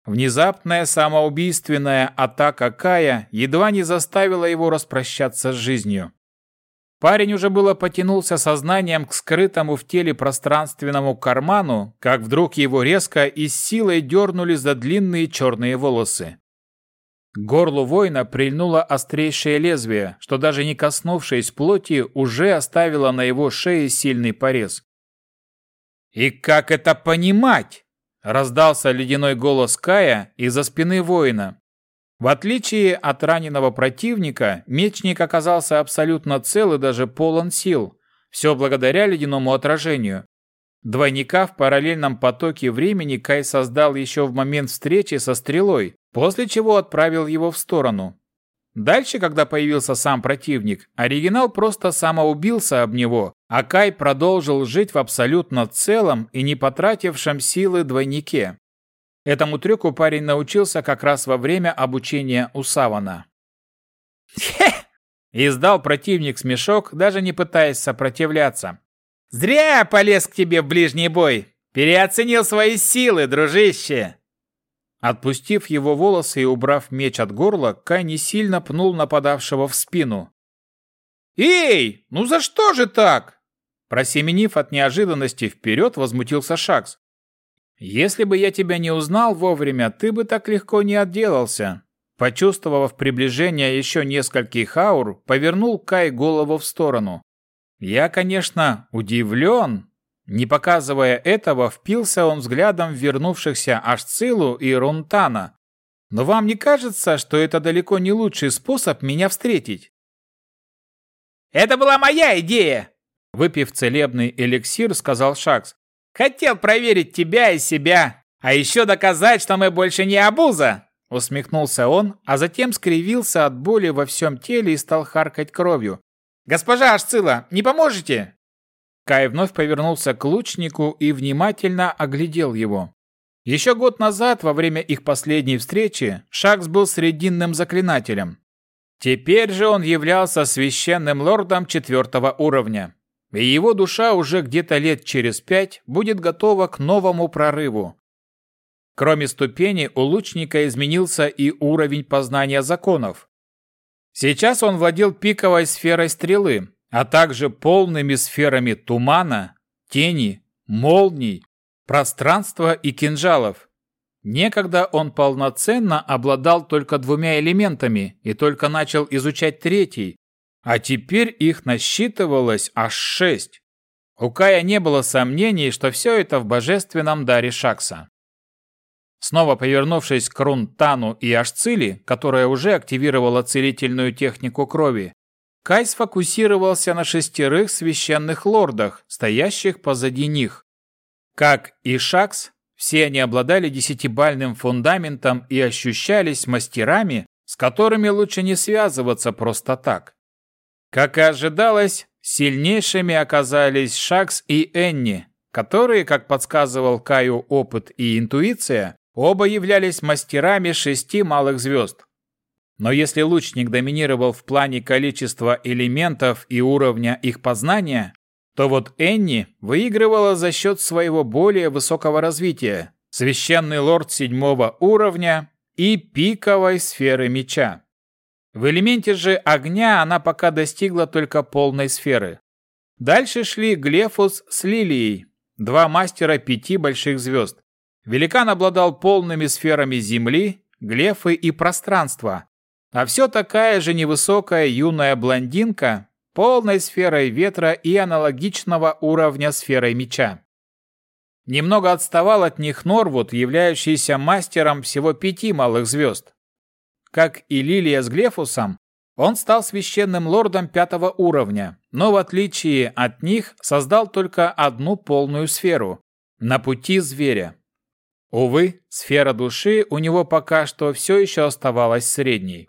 Внезапная самоубийственная атака Кая едва не заставила его распрощаться с жизнью. Парень уже было потянулся сознанием к скрытому в теле пространственному карману, как вдруг его резко и с силой дернули за длинные черные волосы. К горлу воина прильнуло острейшее лезвие, что даже не коснувшись плоти, уже оставило на его шее сильный порез. «И как это понимать?» – раздался ледяной голос Кая из-за спины воина. В отличие от раненого противника, мечник оказался абсолютно цел и даже полон сил. Все благодаря ледяному отражению. Двойника в параллельном потоке времени Кай создал еще в момент встречи со стрелой, после чего отправил его в сторону. Дальше, когда появился сам противник, оригинал просто самоубился об него, а Кай продолжил жить в абсолютно целом и не потратившем силы двойнике. Этому трюку парень научился как раз во время обучения у Савана. «Хе!» – издал противник смешок, даже не пытаясь сопротивляться. «Зря полез к тебе в ближний бой! Переоценил свои силы, дружище!» Отпустив его волосы и убрав меч от горла, Кай не сильно пнул нападавшего в спину. «Эй, ну за что же так?» Просеменив от неожиданности вперед, возмутился Шакс. «Если бы я тебя не узнал вовремя, ты бы так легко не отделался». Почувствовав приближение еще нескольких аур, повернул Кай голову в сторону. «Я, конечно, удивлен». Не показывая этого, впился он взглядом в вернувшихся Ашцилу и Рунтана. «Но вам не кажется, что это далеко не лучший способ меня встретить?» «Это была моя идея!» Выпив целебный эликсир, сказал Шакс. Хотел проверить тебя и себя, а еще доказать, что мы больше не обуза!» Усмехнулся он, а затем скривился от боли во всем теле и стал харкать кровью. «Госпожа Ашцила, не поможете?» Кай вновь повернулся к лучнику и внимательно оглядел его. Еще год назад, во время их последней встречи, Шакс был срединным заклинателем. Теперь же он являлся священным лордом четвертого уровня и его душа уже где-то лет через пять будет готова к новому прорыву. Кроме ступени, у лучника изменился и уровень познания законов. Сейчас он владел пиковой сферой стрелы, а также полными сферами тумана, тени, молний, пространства и кинжалов. Некогда он полноценно обладал только двумя элементами и только начал изучать третий, а теперь их насчитывалось аж шесть. У Кая не было сомнений, что все это в божественном даре Шакса. Снова повернувшись к Рунтану и Ашцили, которая уже активировала целительную технику крови, Кай сфокусировался на шестерых священных лордах, стоящих позади них. Как и Шакс, все они обладали десятибальным фундаментом и ощущались мастерами, с которыми лучше не связываться просто так. Как и ожидалось, сильнейшими оказались Шакс и Энни, которые, как подсказывал Каю опыт и интуиция, оба являлись мастерами шести малых звезд. Но если лучник доминировал в плане количества элементов и уровня их познания, то вот Энни выигрывала за счет своего более высокого развития, священный лорд седьмого уровня и пиковой сферы меча. В элементе же огня она пока достигла только полной сферы. Дальше шли Глефус с Лилией, два мастера пяти больших звезд. Великан обладал полными сферами Земли, Глефы и пространства, а все такая же невысокая юная блондинка, полной сферой ветра и аналогичного уровня сферой меча. Немного отставал от них Норвуд, являющийся мастером всего пяти малых звезд. Как и Лилия с Глефусом, он стал священным лордом пятого уровня, но в отличие от них создал только одну полную сферу – на пути зверя. Увы, сфера души у него пока что все еще оставалась средней.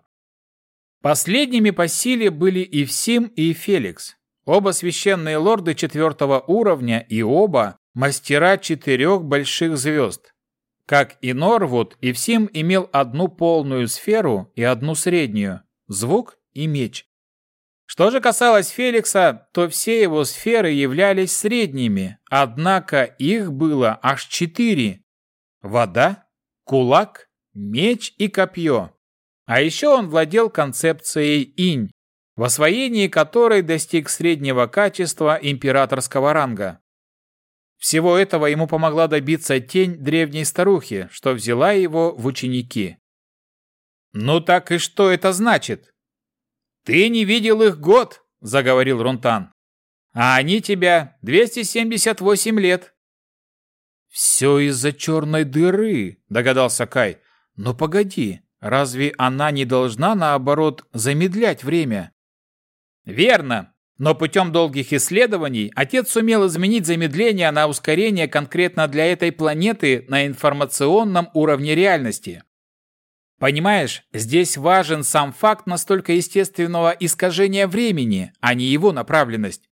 Последними по силе были и Всим, и Феликс. Оба священные лорды четвертого уровня и оба мастера четырех больших звезд. Как и Норвуд, Ивсим имел одну полную сферу и одну среднюю – звук и меч. Что же касалось Феликса, то все его сферы являлись средними, однако их было аж четыре. Вода, кулак, меч и копье. А еще он владел концепцией инь, в освоении которой достиг среднего качества императорского ранга. Всего этого ему помогла добиться тень древней старухи, что взяла его в ученики. «Ну так и что это значит?» «Ты не видел их год», — заговорил Рунтан. «А они тебя 278 лет». «Все из-за черной дыры», — догадался Кай. «Но погоди, разве она не должна, наоборот, замедлять время?» «Верно. Но путем долгих исследований отец сумел изменить замедление на ускорение конкретно для этой планеты на информационном уровне реальности. Понимаешь, здесь важен сам факт настолько естественного искажения времени, а не его направленность.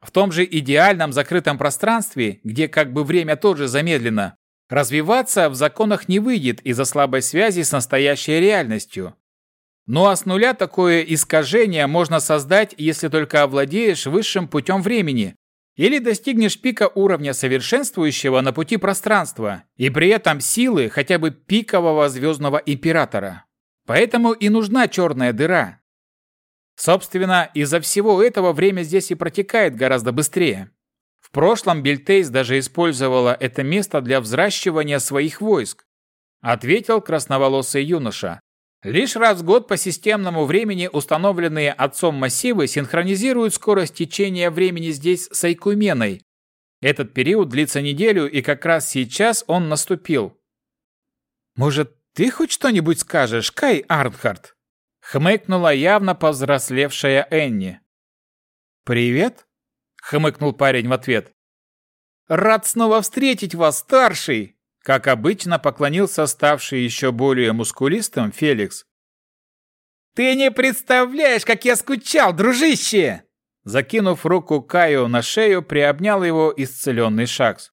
В том же идеальном закрытом пространстве, где как бы время тоже замедлено, развиваться в законах не выйдет из-за слабой связи с настоящей реальностью. Ну а с нуля такое искажение можно создать, если только овладеешь высшим путем времени или достигнешь пика уровня совершенствующего на пути пространства и при этом силы хотя бы пикового звездного императора. Поэтому и нужна черная дыра. Собственно, из-за всего этого время здесь и протекает гораздо быстрее. В прошлом Бельтейс даже использовала это место для взращивания своих войск, ответил красноволосый юноша. Лишь раз в год по системному времени установленные отцом массивы синхронизируют скорость течения времени здесь с Айкуменой. Этот период длится неделю, и как раз сейчас он наступил. «Может, ты хоть что-нибудь скажешь, Кай Арнхард?» Хмыкнула явно повзрослевшая Энни. «Привет?» — хмыкнул парень в ответ. «Рад снова встретить вас, старший!» Как обычно, поклонился ставший еще более мускулистым Феликс. «Ты не представляешь, как я скучал, дружище!» Закинув руку Каю на шею, приобнял его исцеленный Шакс.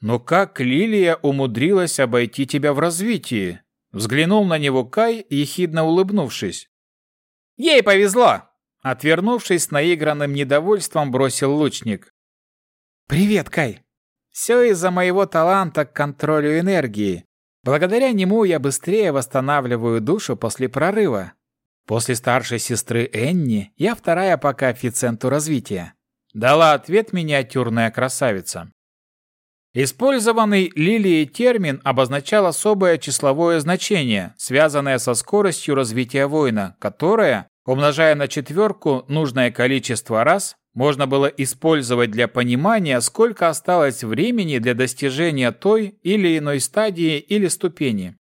«Но как Лилия умудрилась обойти тебя в развитии?» Взглянул на него Кай, ехидно улыбнувшись. «Ей повезло!» Отвернувшись с наигранным недовольством, бросил лучник. «Привет, Кай!» Все из-за моего таланта к контролю энергии. Благодаря нему я быстрее восстанавливаю душу после прорыва. После старшей сестры Энни я вторая по коэффициенту развития. Дала ответ миниатюрная красавица. Использованный Лилией термин обозначал особое числовое значение, связанное со скоростью развития воина, которое, умножая на четверку нужное количество раз, можно было использовать для понимания, сколько осталось времени для достижения той или иной стадии или ступени.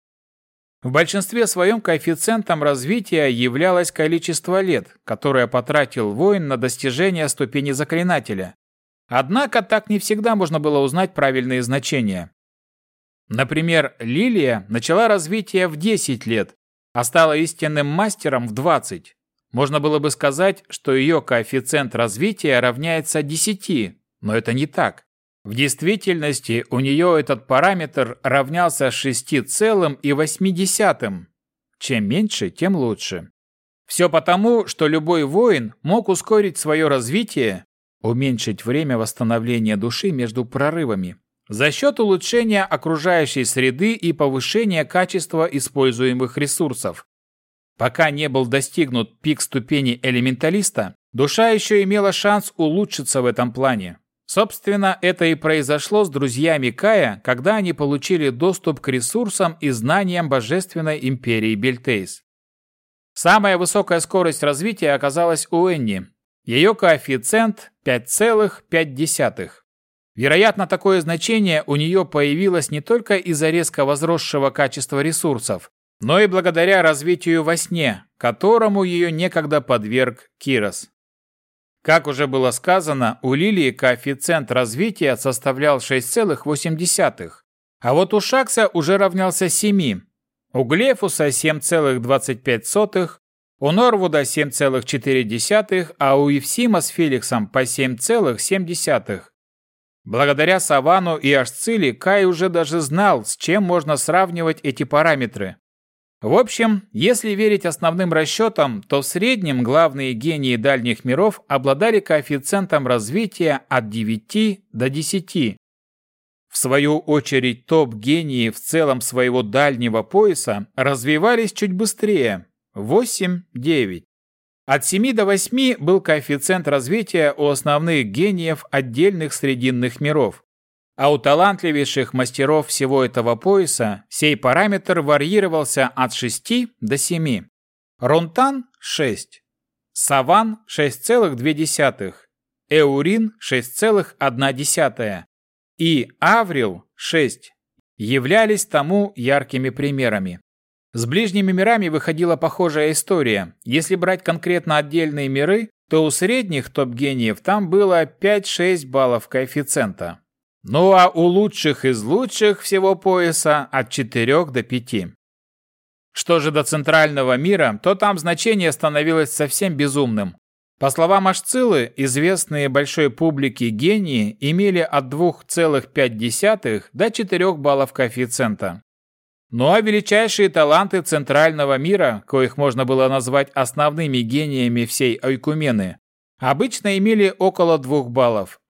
В большинстве своем коэффициентом развития являлось количество лет, которое потратил воин на достижение ступени заклинателя. Однако так не всегда можно было узнать правильные значения. Например, Лилия начала развитие в 10 лет, а стала истинным мастером в 20. Можно было бы сказать, что ее коэффициент развития равняется 10, но это не так. В действительности у нее этот параметр равнялся 6,8. Чем меньше, тем лучше. Все потому, что любой воин мог ускорить свое развитие, уменьшить время восстановления души между прорывами, за счет улучшения окружающей среды и повышения качества используемых ресурсов. Пока не был достигнут пик ступени элементалиста, душа еще имела шанс улучшиться в этом плане. Собственно, это и произошло с друзьями Кая, когда они получили доступ к ресурсам и знаниям Божественной Империи Бельтейс. Самая высокая скорость развития оказалась у Энни. Ее коэффициент 5,5. Вероятно, такое значение у нее появилось не только из-за резко возросшего качества ресурсов, но и благодаря развитию во сне, которому ее некогда подверг Кирос. Как уже было сказано, у Лилии коэффициент развития составлял 6,8, а вот у Шакса уже равнялся 7, у Глефуса 7,25, у Норвуда 7,4, а у Евсима с Феликсом по 7,7. Благодаря Савану и Ашцили Кай уже даже знал, с чем можно сравнивать эти параметры. В общем, если верить основным расчетам, то в среднем главные гении дальних миров обладали коэффициентом развития от 9 до 10. В свою очередь топ-гении в целом своего дальнего пояса развивались чуть быстрее – 8-9. От 7 до 8 был коэффициент развития у основных гениев отдельных срединных миров. А у талантливейших мастеров всего этого пояса сей параметр варьировался от 6 до 7. Ронтан – 6. Саван – 6,2. Эурин – 6,1. И Аврил – 6. Являлись тому яркими примерами. С ближними мирами выходила похожая история. Если брать конкретно отдельные миры, то у средних топ-гениев там было 5-6 баллов коэффициента. Ну а у лучших из лучших всего пояса от 4 до 5. Что же до центрального мира, то там значение становилось совсем безумным. По словам Ашцилы, известные большой публике гении имели от 2,5 до 4 баллов коэффициента. Ну а величайшие таланты центрального мира, коих можно было назвать основными гениями всей Ойкумены, обычно имели около 2 баллов,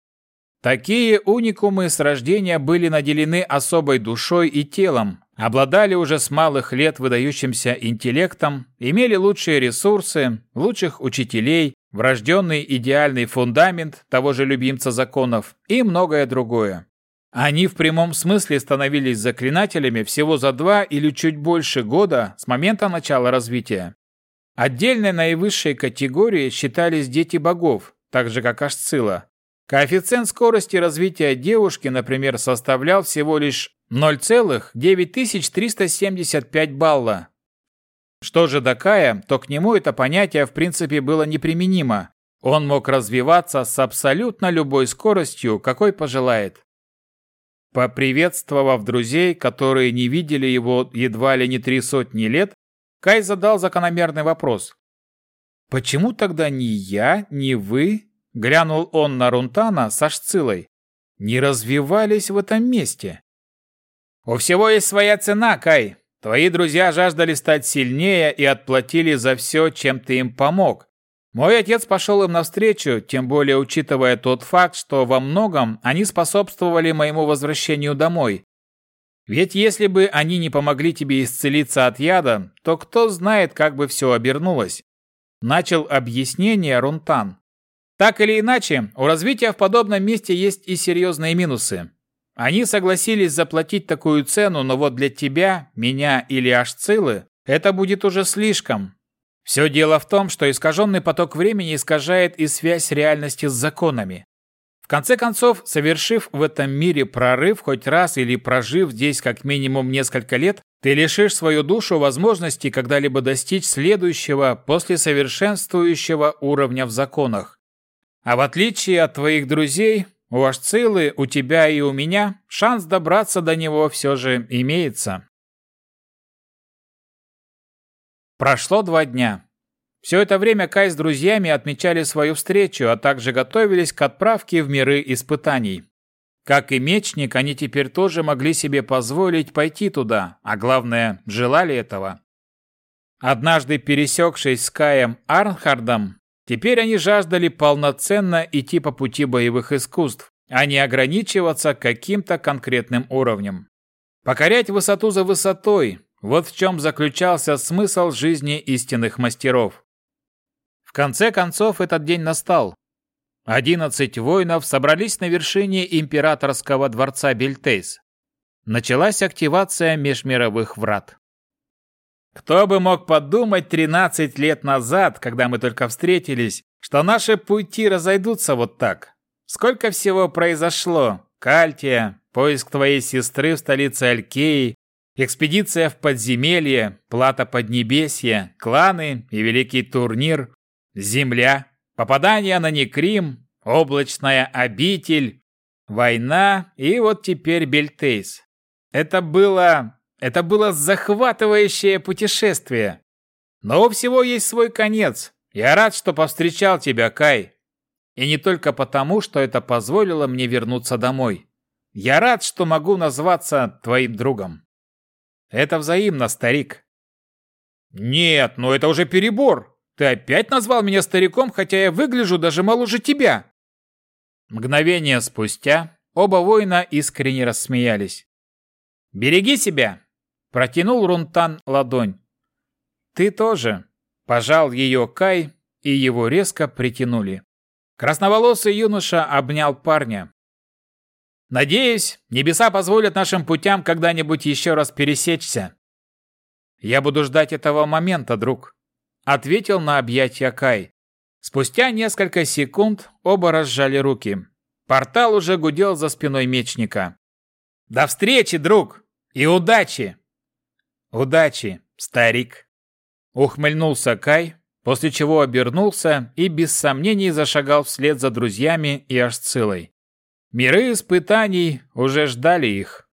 Такие уникумы с рождения были наделены особой душой и телом, обладали уже с малых лет выдающимся интеллектом, имели лучшие ресурсы, лучших учителей, врожденный идеальный фундамент того же любимца законов и многое другое. Они в прямом смысле становились заклинателями всего за два или чуть больше года с момента начала развития. Отдельной наивысшей категорией считались дети богов, так же как Ашцила, Коэффициент скорости развития девушки, например, составлял всего лишь 0,9375 балла. Что же до Кая, то к нему это понятие в принципе было неприменимо. Он мог развиваться с абсолютно любой скоростью, какой пожелает. Поприветствовав друзей, которые не видели его едва ли не три сотни лет, Кай задал закономерный вопрос. «Почему тогда ни я, ни вы Глянул он на Рунтана со Шцилой. Не развивались в этом месте. У всего есть своя цена, Кай. Твои друзья жаждали стать сильнее и отплатили за все, чем ты им помог. Мой отец пошел им навстречу, тем более учитывая тот факт, что во многом они способствовали моему возвращению домой. Ведь если бы они не помогли тебе исцелиться от яда, то кто знает, как бы все обернулось. Начал объяснение Рунтан. Так или иначе, у развития в подобном месте есть и серьезные минусы. Они согласились заплатить такую цену, но вот для тебя, меня или Ашцилы это будет уже слишком. Все дело в том, что искаженный поток времени искажает и связь реальности с законами. В конце концов, совершив в этом мире прорыв хоть раз или прожив здесь как минимум несколько лет, ты лишишь свою душу возможности когда-либо достичь следующего после совершенствующего уровня в законах. А в отличие от твоих друзей, у Ашцилы, у тебя и у меня шанс добраться до него все же имеется. Прошло два дня. Все это время Кай с друзьями отмечали свою встречу, а также готовились к отправке в миры испытаний. Как и мечник, они теперь тоже могли себе позволить пойти туда, а главное, желали этого. Однажды пересекшись с Каем Арнхардом, Теперь они жаждали полноценно идти по пути боевых искусств, а не ограничиваться каким-то конкретным уровнем. Покорять высоту за высотой – вот в чем заключался смысл жизни истинных мастеров. В конце концов этот день настал. Одиннадцать воинов собрались на вершине императорского дворца Бельтейс. Началась активация межмировых врат. Кто бы мог подумать 13 лет назад, когда мы только встретились, что наши пути разойдутся вот так? Сколько всего произошло? Кальтия, поиск твоей сестры в столице Алькеи, экспедиция в подземелье, плата Поднебесья, кланы и великий турнир, земля, попадание на Некрим, облачная обитель, война и вот теперь Бельтейс. Это было это было захватывающее путешествие. Но у всего есть свой конец. Я рад, что повстречал тебя, Кай. И не только потому, что это позволило мне вернуться домой. Я рад, что могу назваться твоим другом. Это взаимно, старик. Нет, ну это уже перебор. Ты опять назвал меня стариком, хотя я выгляжу даже моложе тебя. Мгновение спустя оба воина искренне рассмеялись. «Береги себя!» – протянул Рунтан ладонь. «Ты тоже!» – пожал ее Кай, и его резко притянули. Красноволосый юноша обнял парня. «Надеюсь, небеса позволят нашим путям когда-нибудь еще раз пересечься». «Я буду ждать этого момента, друг», — ответил на объятия Кай. Спустя несколько секунд оба разжали руки. Портал уже гудел за спиной мечника. «До встречи, друг! И удачи!» «Удачи, старик!» Ухмыльнулся Кай, после чего обернулся и без сомнений зашагал вслед за друзьями и Ашцилой. Миры испытаний уже ждали их.